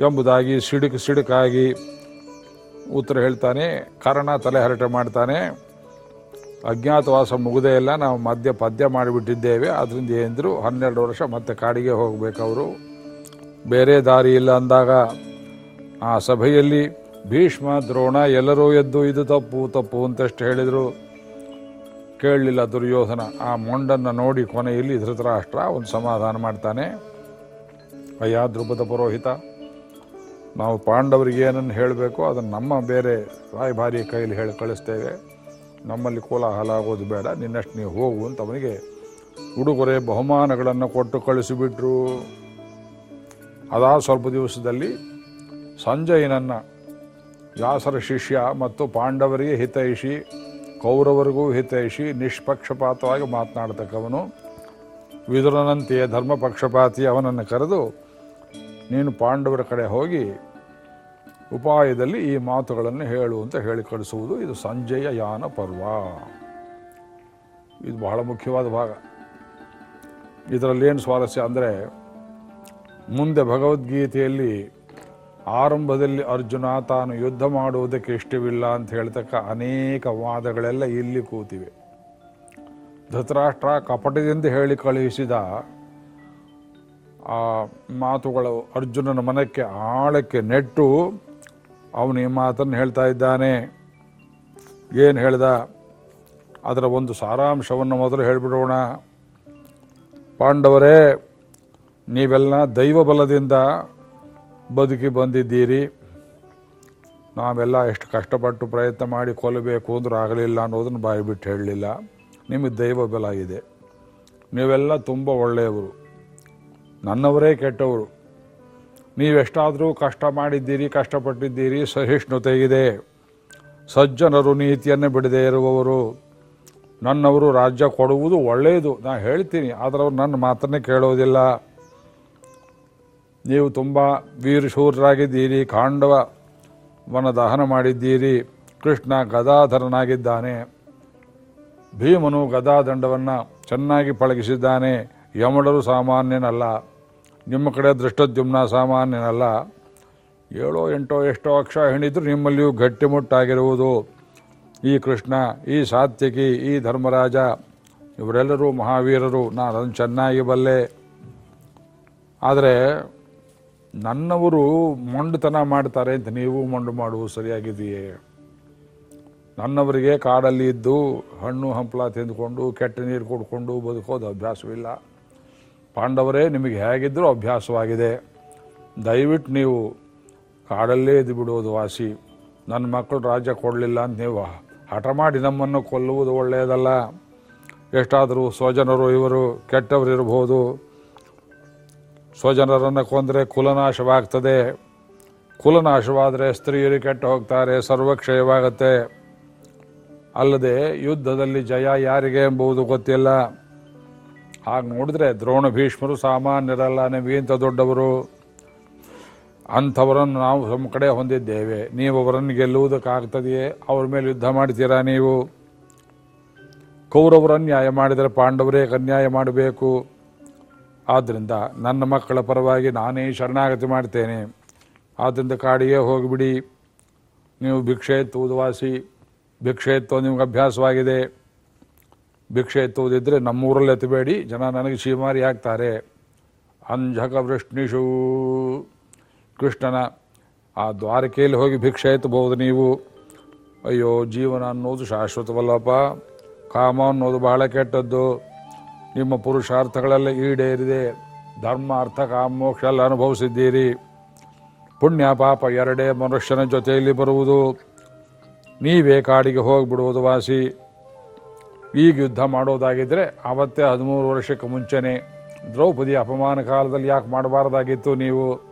ಎಂಬುದಾಗಿ ಸಿಡುಕು ಸಿಡುಕಾಗಿ. ಉತ್ತರ ಹೇಳ್ತಾನೆ, ಕಾರಣ ತಲೆಹರಟೆ ಮಾಡ್ತಾನೆ. ಅಜ್ಞಾತವಾಸ ಮುಗದೇ ಇಲ್ಲ, ನಾವು ಮಧ್ಯ ಪದ್ಯ ಮಾಡಿಬಿಟ್ಟಿದ್ದೇವೆ ಅದರಿಂದ ಏನಿದ್ರು ಹನ್ನೆರಡು ವರ್ಷ ಮತ್ತೆ ಕಾಡಿಗೆ ಹೋಗಬೇಕು ಅವರು ಬೇರೆ ದಾರಿ ಇಲ್ಲ ಅಂದಾಗ, ಆ ಸಭೆಯಲ್ಲಿ ಭೀಷ್ಮ, ದ್ರೋಣ ಎಲ್ಲರೂ ಎದ್ದು, ಇದು ತಪ್ಪು ತಪ್ಪು, ಅಂತಷ್ಟು ಹೇಳಿದರು. ಕೇಳಲಿಲ್ಲ ದುರ್ಯೋಧನ. ಆ ಮೊಂಡನ್ನು ನೋಡಿ ಕೊನೆಯಲ್ಲಿ ಧೃತರಾಷ್ಟ್ರ ಒಂದು ಸಮಾಧಾನ ಮಾಡ್ತಾನೆ. ಅಯ್ಯ, ದ್ರುಪದ ಪುರೋಹಿತ ನಾವು ಪಾಂಡವರಿಗೆ ಏನನ್ನು ಹೇಳಬೇಕು ಅದನ್ನು ನಮ್ಮ ಬೇರೆ ರಾಯಭಾರಿ ಕೈಯಲ್ಲಿ ಹೇಳಿ ಕಳಿಸ್ತೇವೆ. ನಮ್ಮಲ್ಲಿ ಕೋಲಾಹಲ ಆಗೋದು ಬೇಡ, ನಿನ್ನಷ್ಟು ನೀವು ಹೋಗು ಅಂತ ಅವನಿಗೆ ಉಡುಗೊರೆ ಬಹುಮಾನಗಳನ್ನು ಕೊಟ್ಟು ಕಳಿಸಿಬಿಟ್ರು. ಅದಾದ ಸ್ವಲ್ಪ ದಿವಸದಲ್ಲಿ ಸಂಜಯನನ್ನು ವ್ಯಾಸರ ಶಿಷ್ಯ ಮತ್ತು ಪಾಂಡವರಿಗೆ ಹಿತೈಷಿ, ಕೌರವರಿಗೂ ಹಿತೈಷಿ, ನಿಷ್ಪಕ್ಷಪಾತವಾಗಿ ಮಾತನಾಡ್ತಕ್ಕವನು. ವಿದುರನಂತೆಯೇ ಧರ್ಮ ಪಕ್ಷಪಾತಿ ಅವನನ್ನು ಕರೆದು ನೀನು ಪಾಂಡವರ ಕಡೆ ಹೋಗಿ ಉಪಾಯದಲ್ಲಿ ಈ ಮಾತುಗಳನ್ನು ಹೇಳು ಅಂತ ಹೇಳಿ ಕಳಿಸುವುದು. ಇದು ಸಂಜಯ ಯಾನ ಪರ್ವ. ಇದು ಬಹಳ ಮುಖ್ಯವಾದ ಭಾಗ. ಇದರಲ್ಲಿ ಏನು ಸ್ವಾರಸ್ಯ ಅಂದರೆ, ಮುಂದೆ ಭಗವದ್ಗೀತೆಯಲ್ಲಿ ಆರಂಭದಲ್ಲಿ ಅರ್ಜುನ ತಾನು ಯುದ್ಧ ಮಾಡುವುದಕ್ಕೆ ಇಷ್ಟವಿಲ್ಲ ಅಂತ ಹೇಳ್ತಕ್ಕ ಅನೇಕ ವಾದಗಳೆಲ್ಲ ಇಲ್ಲಿ ಕೂತಿವೆ. ಧೃತರಾಷ್ಟ್ರ ಕಪಟದಿಂದ ಹೇಳಿ ಕಳುಹಿಸಿದ ಆ ಮಾತುಗಳು ಅರ್ಜುನನ ಮನಕ್ಕೆ ಆಳಕ್ಕೆ ನೆಟ್ಟು ಅವನು ಈ ಮಾತನ್ನು ಹೇಳ್ತಾ ಇದ್ದಾನೆ. ಏನು ಹೇಳ್ದ? ಅದರ ಒಂದು ಸಾರಾಂಶವನ್ನು ಮೊದಲು ಹೇಳಿಬಿಡೋಣ. ಪಾಂಡವರೇ, ನೀವೆಲ್ಲ ದೈವ ಬಲದಿಂದ ಬದುಕಿ ಬಂದಿದ್ದೀರಿ. ನಾವೆಲ್ಲ ಎಷ್ಟು ಕಷ್ಟಪಟ್ಟು ಪ್ರಯತ್ನ ಮಾಡಿ ಕೊಲ್ಲಬೇಕು ಅಂದ್ರೆ ಆಗಲಿಲ್ಲ ಅನ್ನೋದನ್ನು ಬಾಯಿ ಬಿಟ್ಟು ಹೇಳಲಿಲ್ಲ. ನಿಮಗೆ ದೈವ ಬಲ ಇದೆ. ನೀವೆಲ್ಲ ತುಂಬ ಒಳ್ಳೆಯವರು. ನನ್ನವರೇ ಕೆಟ್ಟವರು. ನೀವೆಷ್ಟಾದರೂ ಕಷ್ಟ ಮಾಡಿದ್ದೀರಿ, ಕಷ್ಟಪಟ್ಟಿದ್ದೀರಿ ಸಹಿಷ್ಣುತೆ ಇದೆ ಸಜ್ಜನರು ನೀತಿಯನ್ನು ಬಿಡದೇ ಇರುವವರು. ನನ್ನವರು ರಾಜ್ಯ ಕೊಡುವುದು ಒಳ್ಳೆಯದು. ನಾ ಹೇಳ್ತೀನಿ, ಆದರೆ ಅವ್ರು ನನ್ನ ಮಾತನ್ನೇ ಕೇಳೋದಿಲ್ಲ. ನೀವು ತುಂಬ ವೀರಶೂರರಾಗಿದ್ದೀರಿ, ಕಾಂಡವ ವನ ದಹನ ಮಾಡಿದ್ದೀರಿ. ಕೃಷ್ಣ ಗದಾಧರನಾಗಿದ್ದಾನೆ. ಭೀಮನು ಗದಾದಂಡವನ್ನು ಚೆನ್ನಾಗಿ ಪಳಗಿಸಿದ್ದಾನೆ. ಯಮಡರು ಸಾಮಾನ್ಯನಲ್ಲ, ನಿಮ್ಮ ಕಡೆ ದೃಷ್ಟದ್ಯುಮ್ನ ಸಾಮಾನ್ಯನಲ್ಲ. ಏಳೋ ಎಂಟೋ ಎಷ್ಟೋ ಅಕ್ಷ ಹೆಣಿದ್ರು ನಿಮ್ಮಲ್ಲಿಯೂ ಗಟ್ಟಿಮುಟ್ಟಾಗಿರುವುದು ಈ ಕೃಷ್ಣ, ಈ ಸಾತ್ಯಕಿ ಈ ಧರ್ಮರಾಜ, ಇವರೆಲ್ಲರೂ ಮಹಾವೀರರು ನಾನು ಚೆನ್ನಾಗಿ ಬಲ್ಲೆ. ಆದರೆ ನನ್ನವರು ಮೊಂಡುತನ ಮಾಡ್ತಾರೆ ಅಂತ ನೀವು ಮೊಂಡು ಮಾಡುವುದು ಸರಿಯಾಗಿದೆಯೇ? ನನ್ನವರಿಗೆ ಕಾಡಲ್ಲಿ ಇದ್ದು ಹಣ್ಣು ಹಂಪಲ ತಿಂದ್ಕೊಂಡು, ಕೆಟ್ಟ ನೀರು ಕುಡ್ಕೊಂಡು ಬದುಕೋದು ಅಭ್ಯಾಸವಿಲ್ಲ. ಪಾಂಡವರೇ, ನಿಮಗೆ ಹೇಗಿದ್ದರೂ ಅಭ್ಯಾಸವಾಗಿದೆ. ದಯವಿಟ್ಟು ನೀವು ಕಾಡಲ್ಲೇ ಇದ್ದು ಬಿಡುವುದು ವಾಸಿ. ನನ್ನ ಮಕ್ಕಳು ರಾಜ್ಯ ಕೊಡಲಿಲ್ಲ ಅಂತ ನೀವು ಹಠ ಮಾಡಿ ನಮ್ಮನ್ನು ಕೊಲ್ಲುವುದು ಒಳ್ಳೆಯದಲ್ಲ. ಎಷ್ಟಾದರೂ ಸ್ವಜನರು ಇವರು, ಕೆಟ್ಟವರು ಇರಬಹುದು. ಸ್ವಜನರನ್ನು ಕೊಂದರೆ ಕುಲನಾಶವಾಗ್ತದೆ. ಕುಲನಾಶವಾದರೆ ಸ್ತ್ರೀಯರು ಕೆಟ್ಟು ಹೋಗ್ತಾರೆ, ಸರ್ವಕ್ಷಯವಾಗತ್ತೆ. ಅಲ್ಲದೆ ಯುದ್ಧದಲ್ಲಿ ಜಯ ಯಾರಿಗೆ ಎಂಬುದು ಗೊತ್ತಿಲ್ಲ. ಹಾಗೆ ನೋಡಿದ್ರೆ ದ್ರೋಣ ಭೀಷ್ಮರು ಸಾಮಾನ್ಯರಲ್ಲ ನೀವಿಂತ ದೊಡ್ಡವರು? ಅಂಥವರನ್ನು ನಾವು ನಮ್ಮ ಕಡೆ ಹೊಂದಿದ್ದೇವೆ. ನೀವು ಅವರನ್ನು ಗೆಲ್ಲುವುದಕ್ಕಾಗ್ತದೆಯೇ? ಅವ್ರ ಮೇಲೆ ಯುದ್ಧ ಮಾಡ್ತೀರಾ ನೀವು? ಕೌರವರು ಅನ್ಯಾಯ ಮಾಡಿದರೆ ಪಾಂಡವರೇ ಅನ್ಯಾಯ ಮಾಡಬೇಕು. ಆದ್ದರಿಂದ ನನ್ನ ಮಕ್ಕಳ ಪರವಾಗಿ ನಾನೇ ಶರಣಾಗತಿ ಮಾಡ್ತೇನೆ. ಆದ್ದರಿಂದ ಕಾಡಿಗೆ ಹೋಗಿಬಿಡಿ. ನೀವು ಭಿಕ್ಷೆ ಎತ್ತುವುದು ವಾಸಿ. ಭಿಕ್ಷೆ ಎತ್ತು ನಿಮ್ಗೆ ಅಭ್ಯಾಸವಾಗಿದೆ. ಭಿಕ್ಷೆ ಎತ್ತುವುದಿದ್ದರೆ ನಮ್ಮೂರಲ್ಲಿ ಎತ್ತಬೇಡಿ. ಜನ ನನಗೆ ಸೀಮಾರಿ ಹಾಕ್ತಾರೆ ಅಂಜಕ ವೃಷ್ಣಿಷು. ಕೃಷ್ಣನ ಆ ದ್ವಾರಕೆಯಲ್ಲಿ ಹೋಗಿ ಭಿಕ್ಷೆ ಎತ್ತಬಹುದು ನೀವು. ಅಯ್ಯೋ, ಜೀವನ ಅನ್ನೋದು ಶಾಶ್ವತವಲ್ಲಪ್ಪ. ಕಾಮ ಅನ್ನೋದು ಬಹಳ ಕೆಟ್ಟದ್ದು. ನಿಮ್ಮ ಪುರುಷಾರ್ಥಗಳೆಲ್ಲ ಈಡೇರಿದೆ. ಧರ್ಮ, ಅರ್ಥ, ಕಾಮ, ಮೋಕ್ಷ ಎಲ್ಲ ಅನುಭವಿಸಿದ್ದೀರಿ. ಪುಣ್ಯ, ಪಾಪ ಎರಡೇ ಮನುಷ್ಯನ ಜೊತೆಯಲ್ಲಿ ಬರುವುದು. ನೀವೇ ಕಾಡಿಗೆ ಹೋಗಿಬಿಡುವುದು ವಾಸಿ. ಈಗ ಯುದ್ಧ ಮಾಡೋದಾಗಿದ್ದರೆ ಆವತ್ತೇ ಹದಿಮೂರು ವರ್ಷಕ್ಕೆ ಮುಂಚೆನೇ ದ್ರೌಪದಿ ಅಪಮಾನ ಕಾಲದಲ್ಲಿ ಯಾಕೆ ಮಾಡಬಾರ್ದಾಗಿತ್ತು ನೀವು?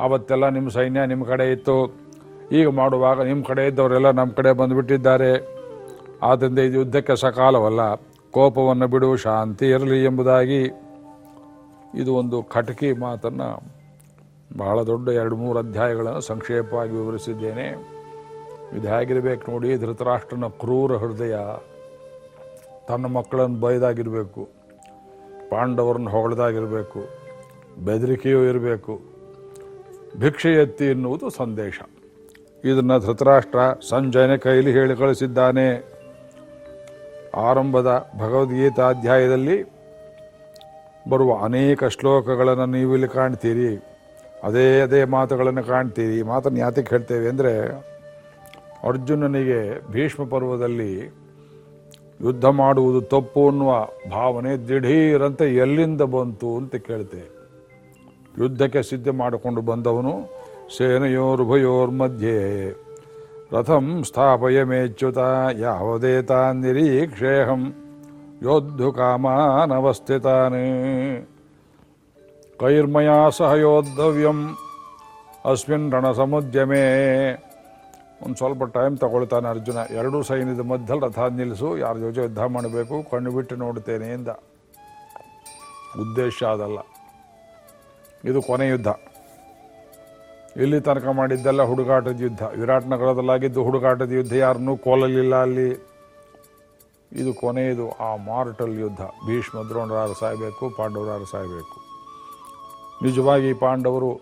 ಆವತ್ತೆಲ್ಲ ನಿಮ್ಮ ಸೈನ್ಯ ನಿಮ್ಮ ಕಡೆ ಇತ್ತು. ಈಗ ಮಾಡುವಾಗ ನಿಮ್ಮ ಕಡೆ ಇದ್ದವರೆಲ್ಲ ನಮ್ಮ ಕಡೆ ಬಂದುಬಿಟ್ಟಿದ್ದಾರೆ. ಆದ್ದರಿಂದ ಇದು ಯುದ್ಧಕ್ಕೆ ಸಕಾಲವಲ್ಲ, ಕೋಪವನ್ನು ಬಿಡು, ಶಾಂತಿ ಇರಲಿ ಎಂಬುದಾಗಿ ಇದು ಒಂದು ಕಟಕಿ ಮಾತನ್ನು ಬಹಳ ದೊಡ್ಡ ಎರಡು ಮೂರು ಅಧ್ಯಾಯಗಳನ್ನು ಸಂಕ್ಷೇಪವಾಗಿ ವಿವರಿಸಿದ್ದೇನೆ. ಇದು ಹೇಗಿರಬೇಕು ನೋಡಿ, ಧೃತರಾಷ್ಟ್ರನ ಕ್ರೂರ ಹೃದಯ. ತನ್ನ ಮಕ್ಕಳನ್ನು ಬೈದಾಗಿರಬೇಕು, ಪಾಂಡವರನ್ನು ಹೊಗಳದಾಗಿರಬೇಕು, ಬೆದರಿಕೆಯೂ ಇರಬೇಕು, ಭಿಕ್ಷೆ ಎತ್ತಿ ಎನ್ನುವುದು ಸಂದೇಶ. ಇದನ್ನು ಧೃತರಾಷ್ಟ್ರ ಸಂಜಯನ ಕೈಲಿ ಹೇಳಿ ಕಳಿಸಿದ್ದಾನೆ. ಆರಂಭದ ಭಗವದ್ಗೀತಾ ಅಧ್ಯಾಯದಲ್ಲಿ ಬರುವ ಅನೇಕ ಶ್ಲೋಕಗಳನ್ನು ನೀವು ಇಲ್ಲಿ ಕಾಣ್ತೀರಿ, ಅದೇ ಅದೇ ಮಾತುಗಳನ್ನು ಕಾಣ್ತೀರಿ ಮಾತನ್ನು ಯಾತಕ್ಕೆ ಹೇಳ್ತೇವೆ ಅಂದರೆ ಅರ್ಜುನನಿಗೆ ಭೀಷ್ಮ ಪರ್ವದಲ್ಲಿ ಯುದ್ಧ ಮಾಡುವುದು ತಪ್ಪು ಅನ್ನುವ ಭಾವನೆ ದಿಢೀರಂತೆ ಎಲ್ಲಿಂದ ಬಂತು ಅಂತ ಕೇಳ್ತೆ ಯುದ್ಧಕ್ಕೆ ಸಿದ್ಧ ಮಾಡಿಕೊಂಡು ಬಂದವನು ಸೇನೆಯೋರುಭಯೋರ್ಮಧ್ಯೆ. ರಥಂ ಸ್ಥಾಪಯ ಮೇಚ್ಯುತ ಯಾವುದೇ ನಿರೀಕ್ಷೇಹಂ ಯೋದ್ಧು ಕಾಮಾನವಸ್ಥಿತಾನೆ. ಕೈರ್ಮಯಾ ಸಹ ಯೋದ್ಧವ್ಯಂ ಅಸ್ಮಿನ್ ರಣಸಮುದ್ಯಮೇ. ಒಂದು ಸ್ವಲ್ಪ ಟೈಮ್ ತಗೊಳ್ತಾನೆ ಅರ್ಜುನ. ಎರಡೂ ಸೈನ್ಯದ ಮಧ್ಯದಲ್ಲಿ ರಥ ನಿಲ್ಲಿಸು, ಯಾರ ಜೊತೆ ಯುದ್ಧ ಮಾಡಬೇಕು, ಕಣ್ಣು ಬಿಟ್ಟು ನೋಡ್ತೇನೆ ಎಂದ. ಉದ್ದೇಶ ಅದಲ್ಲ. ಇದು ಕೊನೆ ಯುದ್ಧ. ಇಲ್ಲಿ ತನಕ ಮಾಡಿದ್ದೆಲ್ಲ ಹುಡುಗಾಟದ ಯುದ್ಧ. ವಿರಾಟ್ ನಗರದಲ್ಲಾಗಿದ್ದು ಹುಡುಗಾಟದ ಯುದ್ಧ ಯಾರನ್ನೂ ಕೋಲಲಿಲ್ಲ ಅಲ್ಲಿ. ಇದು ಕೊನೆಯದು, ಆ ಮಾರ್ಟಲ್ ಯುದ್ಧ. ಭೀಷ್ಮ ದ್ರೋಣರಾರು ಸಾಯಬೇಕು ಪಾಂಡವರಾರು ಸಾಯಬೇಕು. ನಿಜವಾಗಿ ಪಾಂಡವರು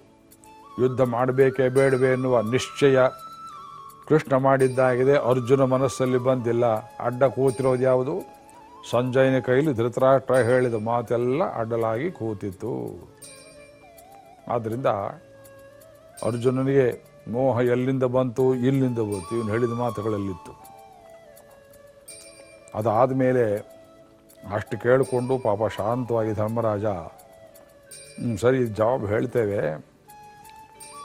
ಯುದ್ಧ ಮಾಡಬೇಕೇ ಬೇಡವೇ ಎನ್ನುವ ನಿಶ್ಚಯ ಕೃಷ್ಣ ಮಾಡಿದ್ದಾಗಿದೆ ಅರ್ಜುನ ಮನಸ್ಸಲ್ಲಿ ಬಂದಿಲ್ಲ. ಅಡ್ಡ ಕೂತಿರೋದು ಯಾವುದು? ಸಂಜಯನ ಕೈಲಿ ಧೃತರಾಷ್ಟ್ರ ಹೇಳಿದ ಮಾತೆಲ್ಲ ಅಡ್ಡಲಾಗಿ ಕೂತಿತ್ತು. ಆದ್ದರಿಂದ ಅರ್ಜುನನಿಗೆ ಮೋಹ ಎಲ್ಲಿಂದ ಬಂತು ಇಲ್ಲಿಂದ ಬಂತು ಇವನು ಹೇಳಿದ ಮಾತುಗಳಲ್ಲಿತ್ತು. ಅದಾದ ಮೇಲೆ ಅಷ್ಟು ಕೇಳಿಕೊಂಡು ಪಾಪ ಶಾಂತವಾಗಿ ಧರ್ಮರಾಜ "ಹ್ಮ್, ಸರಿ ಜವಾಬ್ ಹೇಳ್ತೇವೆ.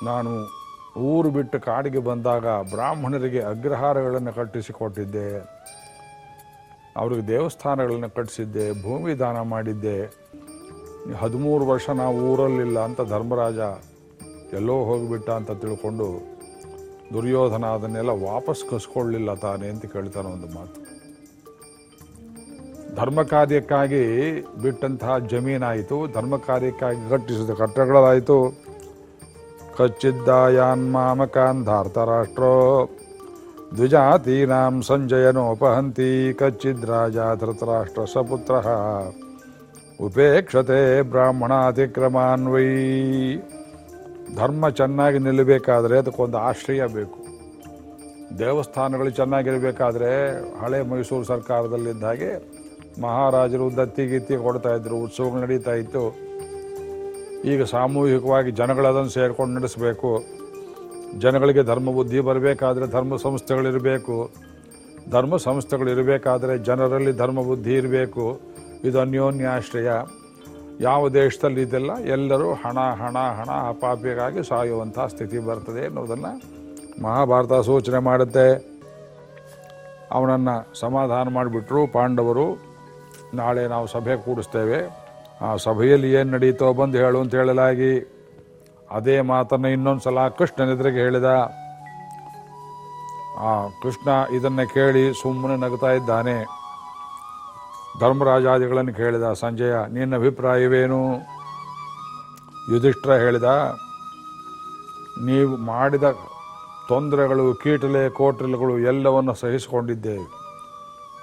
ನಾನು ಊರು ಬಿಟ್ಟು ಕಾಡಿಗೆ ಬಂದಾಗ ಬ್ರಾಹ್ಮಣರಿಗೆ ಅಗ್ರಹಾರಗಳನ್ನು ಕಟ್ಟಿಸಿಕೊಟ್ಟಿದ್ದೆ. ಅವ್ರಿಗೆ ದೇವಸ್ಥಾನಗಳನ್ನು ಕಟ್ಟಿಸಿದ್ದೆ, ಭೂಮಿ ದಾನ ಮಾಡಿದ್ದೆ. ಹದಿಮೂರು ವರ್ಷ ನಾವು ಊರಲ್ಲಿಲ್ಲ ಅಂತ ಧರ್ಮರಾಜ ಎಲ್ಲೋ ಹೋಗಿಬಿಟ್ಟ ಅಂತ ತಿಳ್ಕೊಂಡು ದುರ್ಯೋಧನ ಅದನ್ನೆಲ್ಲ ವಾಪಸ್ ಕಸ್ಕೊಳ್ಳಿಲ್ಲ ತಾನೆ ಅಂತ ಕೇಳ್ತಾನೆ ಒಂದು ಮಾತು. ಧರ್ಮ ಕಾರ್ಯಕ್ಕಾಗಿ ಬಿಟ್ಟಂತಹ ಜಮೀನಾಯಿತು, ಧರ್ಮ ಕಾರ್ಯಕ್ಕಾಗಿ ಕಟ್ಟಿಸಿದ ಕಟ್ಟಡಗಳಾಯಿತು. ಸಂಜಯನೋಪಹಂತಿ ಕಚ್ಚಿದ್ ರಾಜ ಧೃತರಾಷ್ಟ್ರ ಸಪುತ್ರ ಉಪೇಕ್ಷತೆ ಬ್ರಾಹ್ಮಣಾತಿಕ್ರಮಾನ್ ವೈ. ಧರ್ಮ ಚೆನ್ನಾಗಿ ನಿಲ್ಲಬೇಕಾದ್ರೆ ಅದಕ್ಕೊಂದು ಆಶ್ರಯ ಬೇಕು. ದೇವಸ್ಥಾನಗಳು ಚೆನ್ನಾಗಿರಬೇಕಾದ್ರೆ ಹಳೆ ಮೈಸೂರು ಸರ್ಕಾರದಲ್ಲಿದ್ದ ಹಾಗೆ ಮಹಾರಾಜರು ದತ್ತಿಗಿತ್ತಿ ಕೊಡ್ತಾಯಿದ್ರು ಉತ್ಸವಗಳು ನಡೀತಾ ಇತ್ತು. ಈಗ ಸಾಮೂಹಿಕವಾಗಿ ಜನಗಳದನ್ನು ಸೇರ್ಕೊಂಡು ನಡೆಸಬೇಕು. ಜನಗಳಿಗೆ ಧರ್ಮ ಬುದ್ಧಿ ಬರಬೇಕಾದ್ರೆ ಧರ್ಮ ಸಂಸ್ಥೆಗಳಿರಬೇಕು ಧರ್ಮ ಸಂಸ್ಥೆಗಳಿರಬೇಕಾದ್ರೆ ಜನರಲ್ಲಿ ಧರ್ಮ ಬುದ್ಧಿ ಇರಬೇಕು. ಇದು ಅನ್ಯೋನ್ಯಾಶ್ರಯ. ಯಾವ ದೇಶದಲ್ಲಿ ಇದೆಲ್ಲ ಎಲ್ಲರೂ ಹಣ ಹಣ ಹಣ, ಅಪಾಪಿಗಾಗಿ ಸಾಯುವಂಥ ಸ್ಥಿತಿ ಬರ್ತದೆ ಅನ್ನೋದನ್ನು ಮಹಾಭಾರತ ಸೂಚನೆ ಮಾಡುತ್ತೆ. ಅವನನ್ನು ಸಮಾಧಾನ ಮಾಡಿಬಿಟ್ರು ಪಾಂಡವರು. ನಾಳೆ ನಾವು ಸಭೆ ಕೂಡಿಸ್ತೇವೆ. ಆ ಸಭೆಯಲ್ಲಿ ಏನು ನಡೀತೋ ಬಂದು ಹೇಳು ಅಂತ ಹೇಳಲಾಗಿ ಅದೇ ಮಾತನ್ನು ಇನ್ನೊಂದು ಸಲ ಕೃಷ್ಣನೆದುರಿಗೆ ಹೇಳಿದ. ಆ ಕೃಷ್ಣ ಇದನ್ನು ಕೇಳಿ ಸುಮ್ಮನೆ ನಗ್ತಾ ಇದ್ದಾನೆ. ಧರ್ಮರಾಜಾದಿಗಳನ್ನು ಕೇಳಿದ, ಸಂಜಯ, ನಿನ್ನ ಅಭಿಪ್ರಾಯವೇನು? ಯುಧಿಷ್ಠರ ಹೇಳಿದ, ನೀವು ಮಾಡಿದ ತೊಂದರೆಗಳು, ಕೀಟಲೆ ಕೋಟಲೆಗಳು ಎಲ್ಲವನ್ನು ಸಹಿಸಿಕೊಂಡಿದ್ದೇವೆ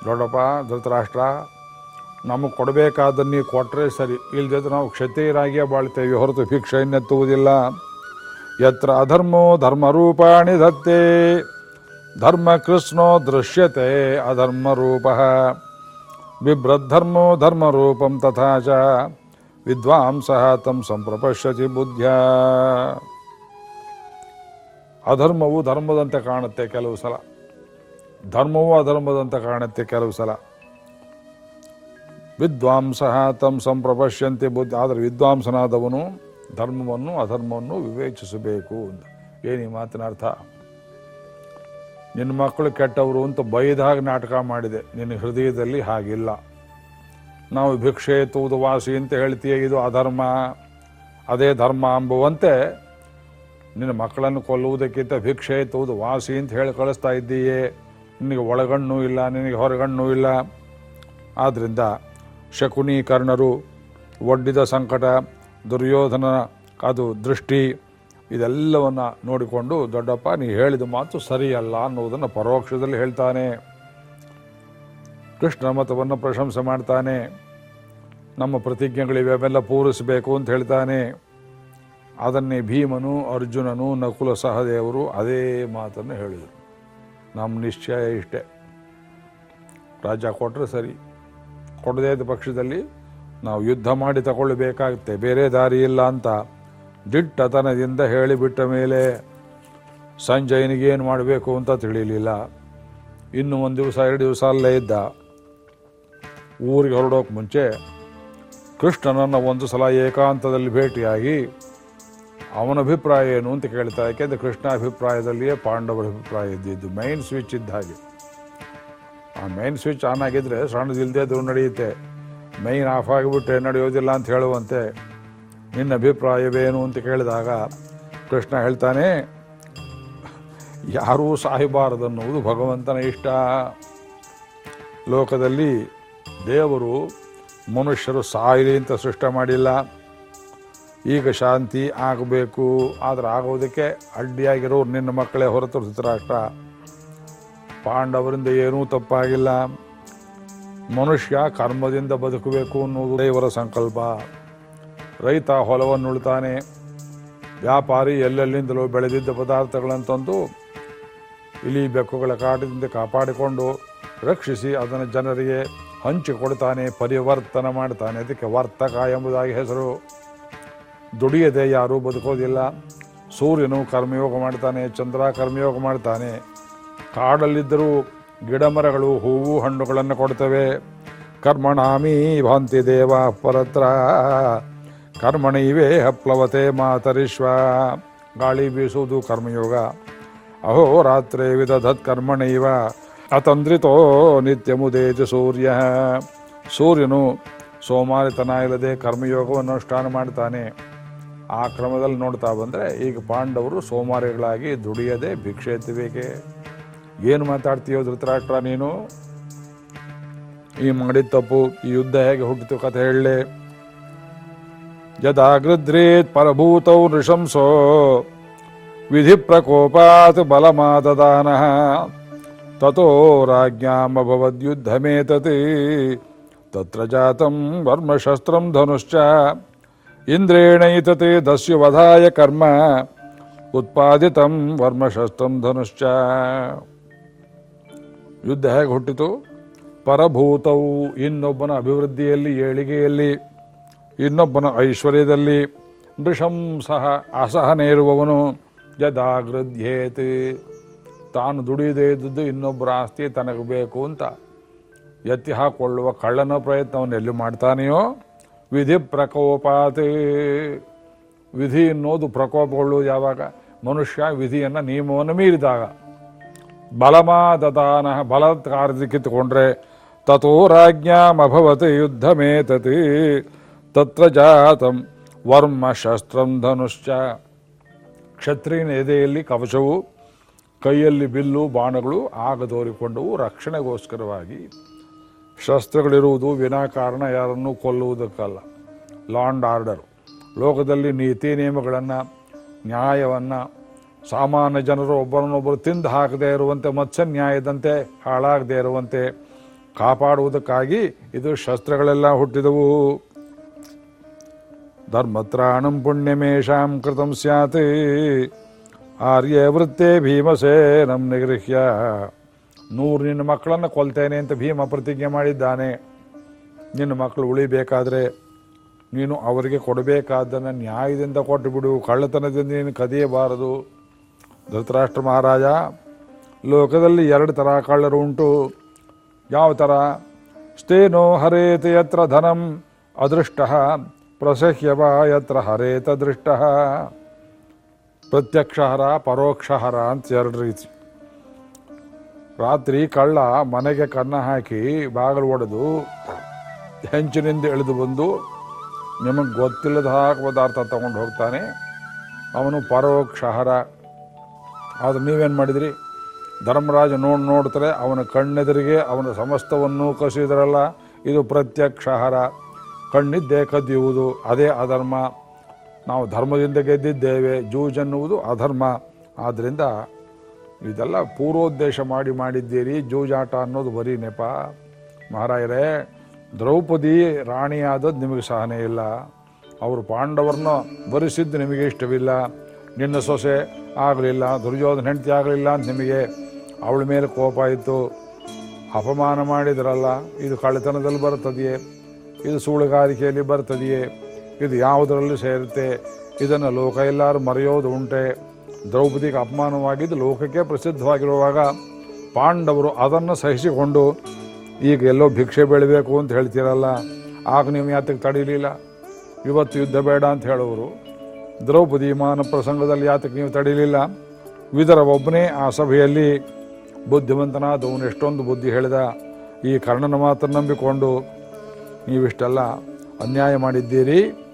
ದೊಡ್ಡಪ್ಪ, ಧೃತರಾಷ್ಟ್ರ ನಮಗೆ ಕೊಡಬೇಕಾದನ್ನೇ ಕೊಟ್ಟರೆ ಸರಿ. ಇಲ್ಲದಿದ್ರೆ ನಾವು ಕ್ಷತ್ರಿಯರಾಗಿಯೇ ಬಾಳ್ತೇವೆ. ಹೊರತು ಭಿಕ್ಷೆಯನ್ನೆತ್ತುವುದಿಲ್ಲ ಯತ್ರ ಅಧರ್ಮೋ ಧರ್ಮರೂಪಾಣಿ ದತ್ತೆ ಧರ್ಮ ಕೃಷ್ಣೋ ದೃಶ್ಯತೆ ಅಧರ್ಮರೂಪ. ಬಿಭ್ರದ್ಧರ್ಮೋ ಧರ್ಮರೂಪಂ ತಥಾ ಚ. ವಿದ್ವಾಂಸ ತಂ ಸಂಪ್ರಪಶ್ಯತಿ ಬುದ್ಧ್ಯಾ. ಅಧರ್ಮವು ಧರ್ಮದಂತೆ ಕಾಣುತ್ತೆ ಕೆಲವು ಸಲ. ಧರ್ಮವು ಅಧರ್ಮದಂತೆ ಕಾಣುತ್ತೆ ಕೆಲವು ಸಲ. ವಿದ್ವಾಂಸ ತಮ್ಮ ಸಂಪ್ರಪಶ್ಯಂತೆ ಬುದ್ಧಿ, ಆದರೆ ವಿದ್ವಾಂಸನಾದವನು ಧರ್ಮವನ್ನು, ಅಧರ್ಮವನ್ನು ವಿವೇಚಿಸಬೇಕು ಅಂತ. ಏನು ಈ ಮಾತಿನ ಅರ್ಥ? ನಿನ್ನ ಮಕ್ಕಳು ಕೆಟ್ಟವರು ಅಂತ ಬೈದಾಗ ನಾಟಕ ಮಾಡಿದೆ. ನಿನ್ನ ಹೃದಯದಲ್ಲಿ ಹಾಗಿಲ್ಲ. ನಾವು ಭಿಕ್ಷೆ ತೂದು ವಾಸಿ ಅಂತ ಹೇಳ್ತೀಯ, ಇದು ಅಧರ್ಮ. ಅದೇ ಧರ್ಮ ಅಂಬುವಂತೆ ನಿನ್ನ ಮಕ್ಕಳನ್ನು ಕೊಲ್ಲುವುದಕ್ಕಿಂತ ಭಿಕ್ಷೆ ತೂದು ವಾಸಿ ಅಂತ ಹೇಳಿ ಕಳಿಸ್ತಾ ಇದ್ದೀಯೇ. ನಿನಗೆ ಒಳಗಣ್ಣು ಇಲ್ಲ, ನಿನಗೆ ಹೊರಗಣ್ಣು ಇಲ್ಲ. ಆದ್ದರಿಂದ ಶಕುನಿ ಕರ್ಣರು ಒಡ್ಡಿದ ಸಂಕಟ, ದುರ್ಯೋಧನ ಅದು ದೃಷ್ಟಿ, ಇದೆಲ್ಲವನ್ನು ನೋಡಿಕೊಂಡು, ದೊಡ್ಡಪ್ಪ, ನೀ ಹೇಳಿದ ಮಾತು ಸರಿಯಲ್ಲ ಅನ್ನೋದನ್ನು ಪರೋಕ್ಷದಲ್ಲಿ ಹೇಳ್ತಾನೆ. ಕೃಷ್ಣ ಮತವನ್ನು ಪ್ರಶಂಸೆ ಮಾಡ್ತಾನೆ. ನಮ್ಮ ಪ್ರತಿಜ್ಞೆಗಳಿವೆ, ಅವೆಲ್ಲ ಪೂರಿಸಬೇಕು ಅಂತ ಹೇಳ್ತಾನೆ. ಅದನ್ನೇ ಭೀಮನು, ಅರ್ಜುನನು, ನಕುಲ ಸಹದೇವರು ಅದೇ ಮಾತನ್ನು ಹೇಳಿದರು. ನಮ್ಮ ನಿಶ್ಚಯ ಇಷ್ಟೇ. ರಾಜ ಕೊಟ್ಟರೆ ಸರಿ. ಕೊಡದೇ ಇದ್ದ ಪಕ್ಷದಲ್ಲಿ ನಾವು ಯುದ್ಧ ಮಾಡಿ ತಗೊಳ್ಬೇಕಾಗುತ್ತೆ. ಬೇರೆ ದಾರಿ ಇಲ್ಲ ಅಂತ ದಿಟ್ಟತನದಿಂದ ಹೇಳಿಬಿಟ್ಟ ಮೇಲೆ ಸಂಜಯನಿಗೇನು ಮಾಡಬೇಕು ಅಂತ ತಿಳಿಯಲಿಲ್ಲ ಇನ್ನು ಒಂದು ದಿವಸ, ಎರಡು ದಿವಸ ಅಲ್ಲೇ ಇದ್ದ. ಊರಿಗೆ ಹೊರಡೋಕೆ ಮುಂಚೆ ಕೃಷ್ಣನನ್ನು ಒಂದು ಸಲ ಏಕಾಂತದಲ್ಲಿ ಭೇಟಿಯಾಗಿ ಅವನ ಅಭಿಪ್ರಾಯ ಏನು ಅಂತ ಕೇಳ್ತಾ ಯಾಕೆಂದರೆ ಕೃಷ್ಣ ಅಭಿಪ್ರಾಯದಲ್ಲಿಯೇ ಪಾಂಡವರ ಅಭಿಪ್ರಾಯ ಇದ್ದಿದ್ದು. ಮೈನ್ ಸ್ವಿಚ್ ಇದ್ದ ಹಾಗೆ. ಆ ಮೈನ್ ಸ್ವಿಚ್ ಆನ್ ಆಗಿದ್ರೆ ಸಣ್ಣದಿಲ್ಲದೆ ಅದು ನಡೆಯುತ್ತೆ. ಮೈನ್ ಆಫ್ ಆಗಿಬಿಟ್ರೆ ನಡೆಯೋದಿಲ್ಲ ಅಂತ ಹೇಳುವಂತೆ ನಿನ್ನ ಅಭಿಪ್ರಾಯವೇನು ಅಂತ ಕೇಳಿದಾಗ ಕೃಷ್ಣ ಹೇಳ್ತಾನೆ, ಯಾರೂ ಸಾಯಬಾರದನ್ನುವುದು ಭಗವಂತನ ಇಷ್ಟ. ಲೋಕದಲ್ಲಿ ದೇವರು ಮನುಷ್ಯರು ಸಾಯಿಲಿ ಅಂತ ಸೃಷ್ಟ ಮಾಡಿಲ್ಲ. ಈಗ ಶಾಂತಿ ಆಗಬೇಕು, ಆದರೆ ಆಗೋದಕ್ಕೆ ಅಡ್ಡಿಯಾಗಿರೋರು ನಿನ್ನ ಮಕ್ಕಳೇ ಹೊರತು ಧೃತರಾಷ್ಟ್ರ. ಪಾಂಡವರಿಂದ ಏನೂ ತಪ್ಪಾಗಿಲ್ಲ. ಮನುಷ್ಯ ಕರ್ಮದಿಂದ ಬದುಕಬೇಕು ಅನ್ನೋದು ದೇವರ ಸಂಕಲ್ಪ. ರೈತ ಹೊಲವನ್ನು ಉಳ್ತಾನೆ ವ್ಯಾಪಾರಿ ಎಲ್ಲೆಲ್ಲಿಂದಲೂ ಬೆಳೆದಿದ್ದ ಪದಾರ್ಥಗಳನ್ನು ತಂದು ಇಲಿ ಬೆಕ್ಕುಗಳ ಕಾಟದಿಂದ ಕಾಪಾಡಿಕೊಂಡು ರಕ್ಷಿಸಿ ಅದನ್ನು ಜನರಿಗೆ ಹಂಚಿಕೊಡ್ತಾನೆ ಪರಿವರ್ತನೆ ಮಾಡ್ತಾನೆ. ಅದಕ್ಕೆ ವರ್ತಕ ಎಂಬುದಾಗಿ ಹೆಸರು. ದುಡಿಯದೆ ಯಾರೂ ಬದುಕೋದಿಲ್ಲ. ಸೂರ್ಯನು ಕರ್ಮಯೋಗ ಮಾಡ್ತಾನೆ, ಚಂದ್ರ ಕರ್ಮಯೋಗ ಮಾಡ್ತಾನೆ. ಕಾಡಲ್ಲಿದ್ದರೂ ಗಿಡ ಮರಗಳು ಹೂವು ಹಣ್ಣುಗಳನ್ನು ಕೊಡ್ತವೆ. ಕರ್ಮಣಾಮಿ ಭಾಂತಿ ದೇವ ಪರತ್ರ. ಕರ್ಮಣಿವೇ ಹಪ್ಲವತೆ ಮಾತರಿಶ್ವ. ಗಾಳಿ ಬೀಸುವುದು ಕರ್ಮಯೋಗ. ಅಹೋ ರಾತ್ರಿ ವಿದಧತ್ ಕರ್ಮಣೈವ ಅತಂದ್ರಿತೋ ನಿತ್ಯಮುದೇಜ ಸೂರ್ಯ. ಸೂರ್ಯನು ಸೋಮಾರಿತನ ಇಲ್ಲದೆ ಕರ್ಮಯೋಗವನ್ನು ಅನುಷ್ಠಾನ ಮಾಡ್ತಾನೆ ಆ ಕ್ರಮದಲ್ಲಿ ನೋಡ್ತಾ ಬಂದರೆ ಈಗ ಪಾಂಡವರು ಸೋಮಾರಿಗಳಾಗಿ ದುಡಿಯದೆ ಭಿಕ್ಷೆ ಎತ್ತಬೇಕೆ? ಏನು ಮಾತಾಡ್ತೀಯೋ ಧೃತರಾಷ್ಟ್ರ ನೀನು? ಈ ಮಾಡಿದ ತಪ್ಪು, ಈ ಯುದ್ಧ ಹೇಗೆ ಹುಟ್ಟಿತು ಕಥೆ ಹೇಳಲೆ? ಯದಾಗೃದ್ರೇತ್ ಪರಭೂತೌ ನೃಶಂಸೋ ವಿಧಿ ಪ್ರಕೋಪಾತ್ ಬಲಮಾದದಾನ ತಥೋ ರಾಜ್ಞಾಮಭವದ್ಯುದ್ಧಮೇತತಿ ತತ್ರ ಜಾತಂ ವರ್ಮಶಸ್ತ್ರಂ ಧನುಶ್ಚ ಇಂದ್ರೇಣೈತತೆ ದಸ್ಯುವಧಾಯ ಕರ್ಮ ಉತ್ಪಾದಿತಂ ವರ್ಮಶಸ್ತ್ರಂ ಧನುಶ್ಚ ಯುದ್ಧ ಹೇಗೆ ಹುಟ್ಟಿತು? ಪರಭೂತವು ಇನ್ನೊಬ್ಬನ ಅಭಿವೃದ್ಧಿಯಲ್ಲಿ, ಏಳಿಗೆಯಲ್ಲಿ, ಇನ್ನೊಬ್ಬನ ಐಶ್ವರ್ಯದಲ್ಲಿ ಋಷಂ ಅಸಹನೆ ಇರುವವನು ಯದಾಗೃದ್ಯೇತಿ ತಾನು ದುಡಿಯದೇ ಇದ್ದದ್ದು ಇನ್ನೊಬ್ಬರ ಆಸ್ತಿ ತನಗೆ ಬೇಕು ಅಂತ. ಎತ್ತಿ ಹಾಕೊಳ್ಳುವ ಕಳ್ಳನ ಪ್ರಯತ್ನವನ್ನು ಎಲ್ಲಿ ಮಾಡ್ತಾನೆಯೋ? ವಿಧಿ ಪ್ರಕೋಪಾತಿ. ವಿಧಿ ಅನ್ನೋದು ಪ್ರಕೋಪಗೊಳ್ಳುವುದು ಯಾವಾಗ? ಮನುಷ್ಯ ವಿಧಿಯನ್ನು ನಿಯಮವನ್ನು ಮೀರಿದಾಗ. ಬಲಮಾದದಾನ ಬಲಾತ್ಕಾರದಿಂದ ಕಿತ್ತುಕೊಂಡ್ರೆ ತಥೋ ರಾಜ್ಞಾಮಭವತ್ ಯುದ್ಧಮೇತತಿ, ತತ್ರ ಜಾತಂ ವರ್ಮ ಶಸ್ತ್ರಂ ಧನುಶ್ಚ. ಕ್ಷತ್ರಿಯನ ಎದೆಯಲ್ಲಿ ಕವಚವು, ಕೈಯಲ್ಲಿ ಬಿಲ್ಲು, ಬಾಣಗಳು ಆಗದೋರಿಕೊಂಡವು. ರಕ್ಷಣೆಗೋಸ್ಕರವಾಗಿ ಶಸ್ತ್ರಗಳಿರುವುದು ವಿನಾಕಾರಣ, ಯಾರನ್ನು ಕೊಲ್ಲುವುದಕ್ಕಲ್ಲ. ಲಾಂಡ್ ಆರ್ಡರ್. ಲೋಕದಲ್ಲಿ ನೀತಿ ನಿಯಮಗಳನ್ನು, ನ್ಯಾಯವನ್ನು ಸಾಮಾನ್ಯ ಜನರು ಒಬ್ಬರನ್ನೊಬ್ಬರು ತಿಂದು ಹಾಕದೇ ಇರುವಂತೆ, ಮತ್ಸ್ಯ ನ್ಯಾಯದಂತೆ ಹಾಳಾಗದೇ ಇರುವಂತೆ ಕಾಪಾಡುವುದಕ್ಕಾಗಿ ಇದು ಶಸ್ತ್ರಗಳೆಲ್ಲ ಹುಟ್ಟಿದವು. ಧರ್ಮತ್ರಾಣಂ ಪುಣ್ಯಮೇಷಾಂ ಕೃತಂ ಸ್ಯಾತ್. ಆರ್ಯವೃತ್ತೇ ಭೀಮಸೇನಂ ನಿಗೃಹ್ಯ. ನೂರು ನಿನ್ನ ಮಕ್ಕಳನ್ನು ಕೊಲ್ತೇನೆ ಅಂತ ಭೀಮ ಪ್ರತಿಜ್ಞೆ ಮಾಡಿದ್ದಾನೆ. ನಿನ್ನ ಮಕ್ಕಳು ಉಳಿಬೇಕಾದ್ರೆ ನೀನು ಅವರಿಗೆ ಕೊಡಬೇಕಾದ್ದನ್ನು ನ್ಯಾಯದಿಂದ ಕೊಟ್ಟು ಬಿಡು. ಕಳ್ಳತನದಿಂದ ನೀನು ಕದಿಯಬಾರದು. ಧೃತರಾಷ್ಟ್ರ ಮಹಾರಾಜ, ಲೋಕದಲ್ಲಿ ಎರಡು ಥರ ಕಳ್ಳರು ಉಂಟು. ಯಾವ ಥರ? ಸ್ಟೇನೋ ಹರೇತ ಯತ್ರ ಧನಂ ಅದೃಷ್ಟ ಪ್ರಸಹ್ಯವ ಯತ್ರ ಹರೇತ ದೃಷ್ಟ. ಪ್ರತ್ಯಕ್ಷ ಹರ ಪರೋಕ್ಷ ಹರ ಅಂತ ಎರಡು ರೀತಿ. ರಾತ್ರಿ ಕಳ್ಳ ಮನೆಗೆ ಕನ್ನ ಹಾಕಿ ಬಾಗಿಲು ಒಡೆದು ಹೆಂಚಿನಿಂದ ಎಳೆದು ಬಂದು ನಿಮಗೆ ಗೊತ್ತಿಲ್ಲದ ಪದಾರ್ಥ ತಗೊಂಡು ಹೋಗ್ತಾನೆ. ಅವನು ಪರೋಕ್ಷ ಹರ ಆದ್ರೆ ನೀವೇನು ಮಾಡಿದ್ರಿ? ಧರ್ಮರಾಜ ನೋಡಿ ನೋಡ್ತಾರೆ, ಅವನ ಕಣ್ಣೆದುರಿಗೆ ಅವನ ಸಮಸ್ತವನ್ನು ಕಸಿದ್ರಲ್ಲ. ಇದು ಪ್ರತ್ಯಕ್ಷ ಹರ ಕಣ್ಣಿದ್ದೇ ಕದಿಯುವುದು, ಅದೇ ಅಧರ್ಮ. ನಾವು ಧರ್ಮದಿಂದ ಗೆದ್ದಿದ್ದೇವೆ ಜೂಜನ್ನುವುದು ಅಧರ್ಮ. ಆದ್ದರಿಂದ ಇದೆಲ್ಲ ಪೂರ್ವೋದ್ದೇಶ ಮಾಡಿ ಮಾಡಿದ್ದೀರಿ ಜೂಜಾಟ ಅನ್ನೋದು ಬರೀ ನೆಪ. ಮಹಾರಾಯರೇ, ದ್ರೌಪದಿ ರಾಣಿಯಾದದ್ದು ನಿಮಗೆ ಸಹನೆ ಇಲ್ಲ. ಅವರು ಪಾಂಡವರನ್ನು ಬರಿಸಿದ್ದು ನಿಮಗೆ ಇಷ್ಟವಿಲ್ಲ. ನಿನ್ನ ಸೊಸೆ ಆಗಲಿಲ್ಲ, ದುರ್ಯೋಧನ ಹೆಂಡತಿ ಆಗಲಿಲ್ಲ ಅಂತ ನಿಮಗೆ ಅವಳ ಮೇಲೆ ಕೋಪ ಇತ್ತು. ಅಪಮಾನ ಮಾಡಿದ್ರಲ್ಲ, ಇದು ಕಳ್ಳತನದಲ್ಲಿ ಬರ್ತದೆಯೇ ಇದು ಸುಳ್ಳುಗಾರಿಕೆಯಲ್ಲಿ ಬರ್ತದೆಯೇ ಇದು ಯಾವುದರಲ್ಲೂ ಸೇರುತ್ತೆ? ಇದನ್ನು ಲೋಕ ಎಲ್ಲರೂ ಮರೆಯೋದು ಉಂಟೆ. ದ್ರೌಪದಿಗೆ ಅಪಮಾನವಾಗಿದ್ದು ಲೋಕಕ್ಕೆ ಪ್ರಸಿದ್ಧವಾಗಿರುವಾಗ ಪಾಂಡವರು ಅದನ್ನು ಸಹಿಸಿಕೊಂಡು ಈಗ ಎಲ್ಲೋ ಭಿಕ್ಷೆ ಬೆಳಬೇಕು ಅಂತ ಹೇಳ್ತೀರಲ್ಲ? ಆಗ ನೀವು ಯಾತಕ್ಕೆ ತಡೀಲಿಲ್ಲ? ಇವತ್ತು ಯುದ್ಧ ಬೇಡ ಅಂತ ಹೇಳೋರು ದ್ರೌಪದಿ ಮಾನ ಪ್ರಸಂಗದಲ್ಲಿ ಯಾತಕ್ಕೆ ನೀವು ತಡೆಯಲಿಲ್ಲ? ವಿದರ ಒಬ್ಬನೇ ಆ ಸಭೆಯಲ್ಲಿ ಬುದ್ಧಿವಂತನಾದವನು ಎಷ್ಟೊಂದು ಬುದ್ಧಿ ಹೇಳಿದ. ಈ ಕರ್ಣನ ಮಾತ್ರ ನಂಬಿಕೊಂಡು ನೀವಿಷ್ಟೆಲ್ಲ ಅನ್ಯಾಯ ಮಾಡಿದ್ದೀರಿ.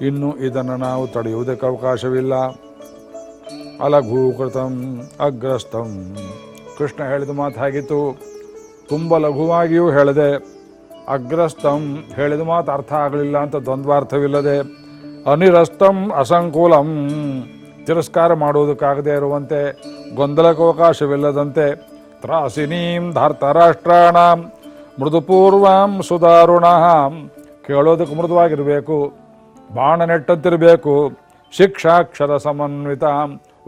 ಇನ್ನು ಇದನ್ನು ನಾವು ತಡೆಯುವುದಕ್ಕೆ ಅವಕಾಶವಿಲ್ಲ. ಅಲಘೂಕೃತಂ ಅಗ್ರಸ್ಥಂ. ಕೃಷ್ಣ ಹೇಳಿದ ಮಾತು ಹಾಗಿತ್ತು. ತುಂಬ ಲಘುವಾಗಿಯೂ ಹೇಳಿದೆ. ಅಗ್ರಸ್ಥಂ ಹೇಳಿದ ಮಾತು ಅರ್ಥ ಆಗಲಿಲ್ಲ ಅಂತ ದ್ವಂದ್ವಾರ್ಥವಿಲ್ಲದೆ ಅನಿರಸ್ತಂ ಅಸಂಕೂಲಂ. ತಿರಸ್ಕಾರ ಮಾಡುವುದಕ್ಕಾಗದೇ ಇರುವಂತೆ ಗೊಂದಲಕ್ಕವಕಾಶವಿಲ್ಲದಂತೆ ತ್ರಾಸಿನೀಂ ಧಾರ್ತರಾಷ್ಟ್ರಾಣ ಮೃದುಪೂರ್ವಾಂ ಸುಧಾರುಣ. ಕೇಳೋದಕ್ಕೆ ಮೃದುವಾಗಿರಬೇಕು ಬಾಣ ನೆಟ್ಟಂತಿರಬೇಕು ಶಿಕ್ಷಾಕ್ಷರ ಸಮನ್ವಿತ.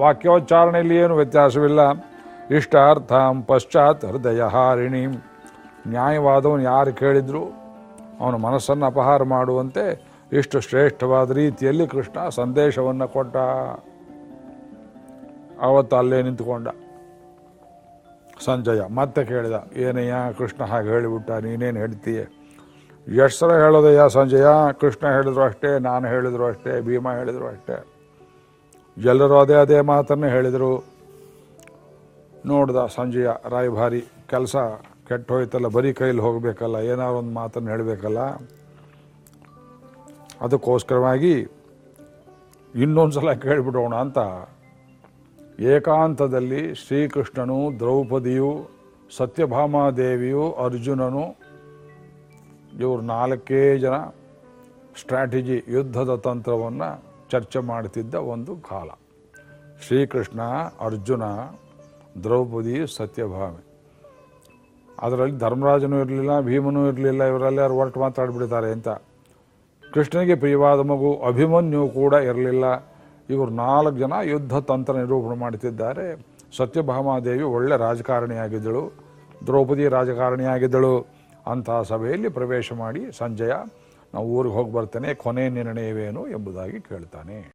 ವಾಕ್ಯೋಚ್ಚಾರಣೆಯಲ್ಲಿ ಏನು ವ್ಯತ್ಯಾಸವಿಲ್ಲ, ಇಷ್ಟಾರ್ಥಂ ಪಶ್ಚಾತ್ ಹೃದಯ ಹಾರಿಣಿ ನ್ಯಾಯವಾದವನು ಯಾರು ಕೇಳಿದ್ರು ಅವನ ಮನಸ್ಸನ್ನು ಅಪಹಾರ ಮಾಡುವಂತೆ ಇಷ್ಟು ಶ್ರೇಷ್ಠವಾದ ರೀತಿಯಲ್ಲಿ ಕೃಷ್ಣ ಸಂದೇಶವನ್ನು ಕೊಟ್ಟ. ಅವತ್ತು ಅಲ್ಲೇ ನಿಂತ್ಕೊಂಡ. ಸಂಜಯ, ಮತ್ತೆ ಕೇಳಿದ ಏನಯ್ಯ ಕೃಷ್ಣ ಹಾಗೆ ಹೇಳಿಬಿಟ್ಟ, ನೀನೇನು ಹೇಳ್ತೀಯ? ಎಷ್ಟು ಸಲ ಹೇಳೋದಯ್ಯ ಸಂಜಯ? ಕೃಷ್ಣ ಹೇಳಿದ್ರು ಅಷ್ಟೇ, ನಾನು ಹೇಳಿದ್ರು ಅಷ್ಟೇ, ಭೀಮ ಹೇಳಿದ್ರು ಅಷ್ಟೇ. ಎಲ್ಲರೂ ಅದೇ ಅದೇ ಮಾತನ್ನು ಹೇಳಿದರು. ನೋಡ್ದ ಸಂಜಯ, ರಾಯಭಾರಿ, ಕೆಲಸ ಕೆಟ್ಟ ಹೋಯ್ತಲ್ಲ, ಬರೀ ಕೈಲಿ ಹೋಗಬೇಕಲ್ಲ ಏನಾದ್ರು ಒಂದು ಮಾತನ್ನು ಹೇಳಬೇಕಲ್ಲ? ಅದಕ್ಕೋಸ್ಕರವಾಗಿ ಇನ್ನೊಂದು ಸಲ ಕೇಳಿಬಿಡೋಣ ಅಂತ ಏಕಾಂತದಲ್ಲಿ ಶ್ರೀಕೃಷ್ಣನು, ದ್ರೌಪದಿಯು, ಸತ್ಯಭಾಮಾದೇವಿಯು, ಅರ್ಜುನನು, ಇವರು ನಾಲ್ಕೇ ಜನ ಸ್ಟ್ರಾಟಜಿ ಯುದ್ಧದ ತಂತ್ರವನ್ನು ಚರ್ಚೆ ಮಾಡ್ತಿದ್ದ ಒಂದು ಕಾಲ. ಶ್ರೀಕೃಷ್ಣ, ಅರ್ಜುನ, ದ್ರೌಪದಿ, ಸತ್ಯಭಾಮೆ. ಅದರಲ್ಲಿ ಧರ್ಮರಾಜನೂ ಇರಲಿಲ್ಲ, ಭೀಮನೂ ಇರಲಿಲ್ಲ, ಇವರೆಲ್ಲರೂ ಹೊರಟು ಮಾತಾಡ್ಬಿಡ್ತಾರೆ ಅಂತ. ಕೃಷ್ಣನಿಗೆ ಪ್ರಿಯವಾದ ಮಗು ಅಭಿಮನ್ಯು ಕೂಡ ಇರಲಿಲ್ಲ. ಇವರು ನಾಲ್ಕು ಜನ ಯುದ್ಧ ತಂತ್ರ ನಿರೂಪಣೆ ಮಾಡುತ್ತಿದ್ದಾರೆ. ಸತ್ಯಭಾಮಾದೇವಿ ಒಳ್ಳೆ ರಾಜಕಾರಣಿಯಾಗಿದ್ದಳು. ದ್ರೌಪದಿ ರಾಜಕಾರಣಿಯಾಗಿದ್ದಳು. ಅಂತಹ ಸಭೆಯಲ್ಲಿ ಪ್ರವೇಶ ಮಾಡಿ, ಸಂಜಯ, ನಾವು ಊರಿಗೆ ಹೋಗಿ ಬರ್ತೇನೆ ಕೊನೆ ನಿರ್ಣಯವೇನು ಎಂಬುದಾಗಿ ಕೇಳ್ತಾನೆ.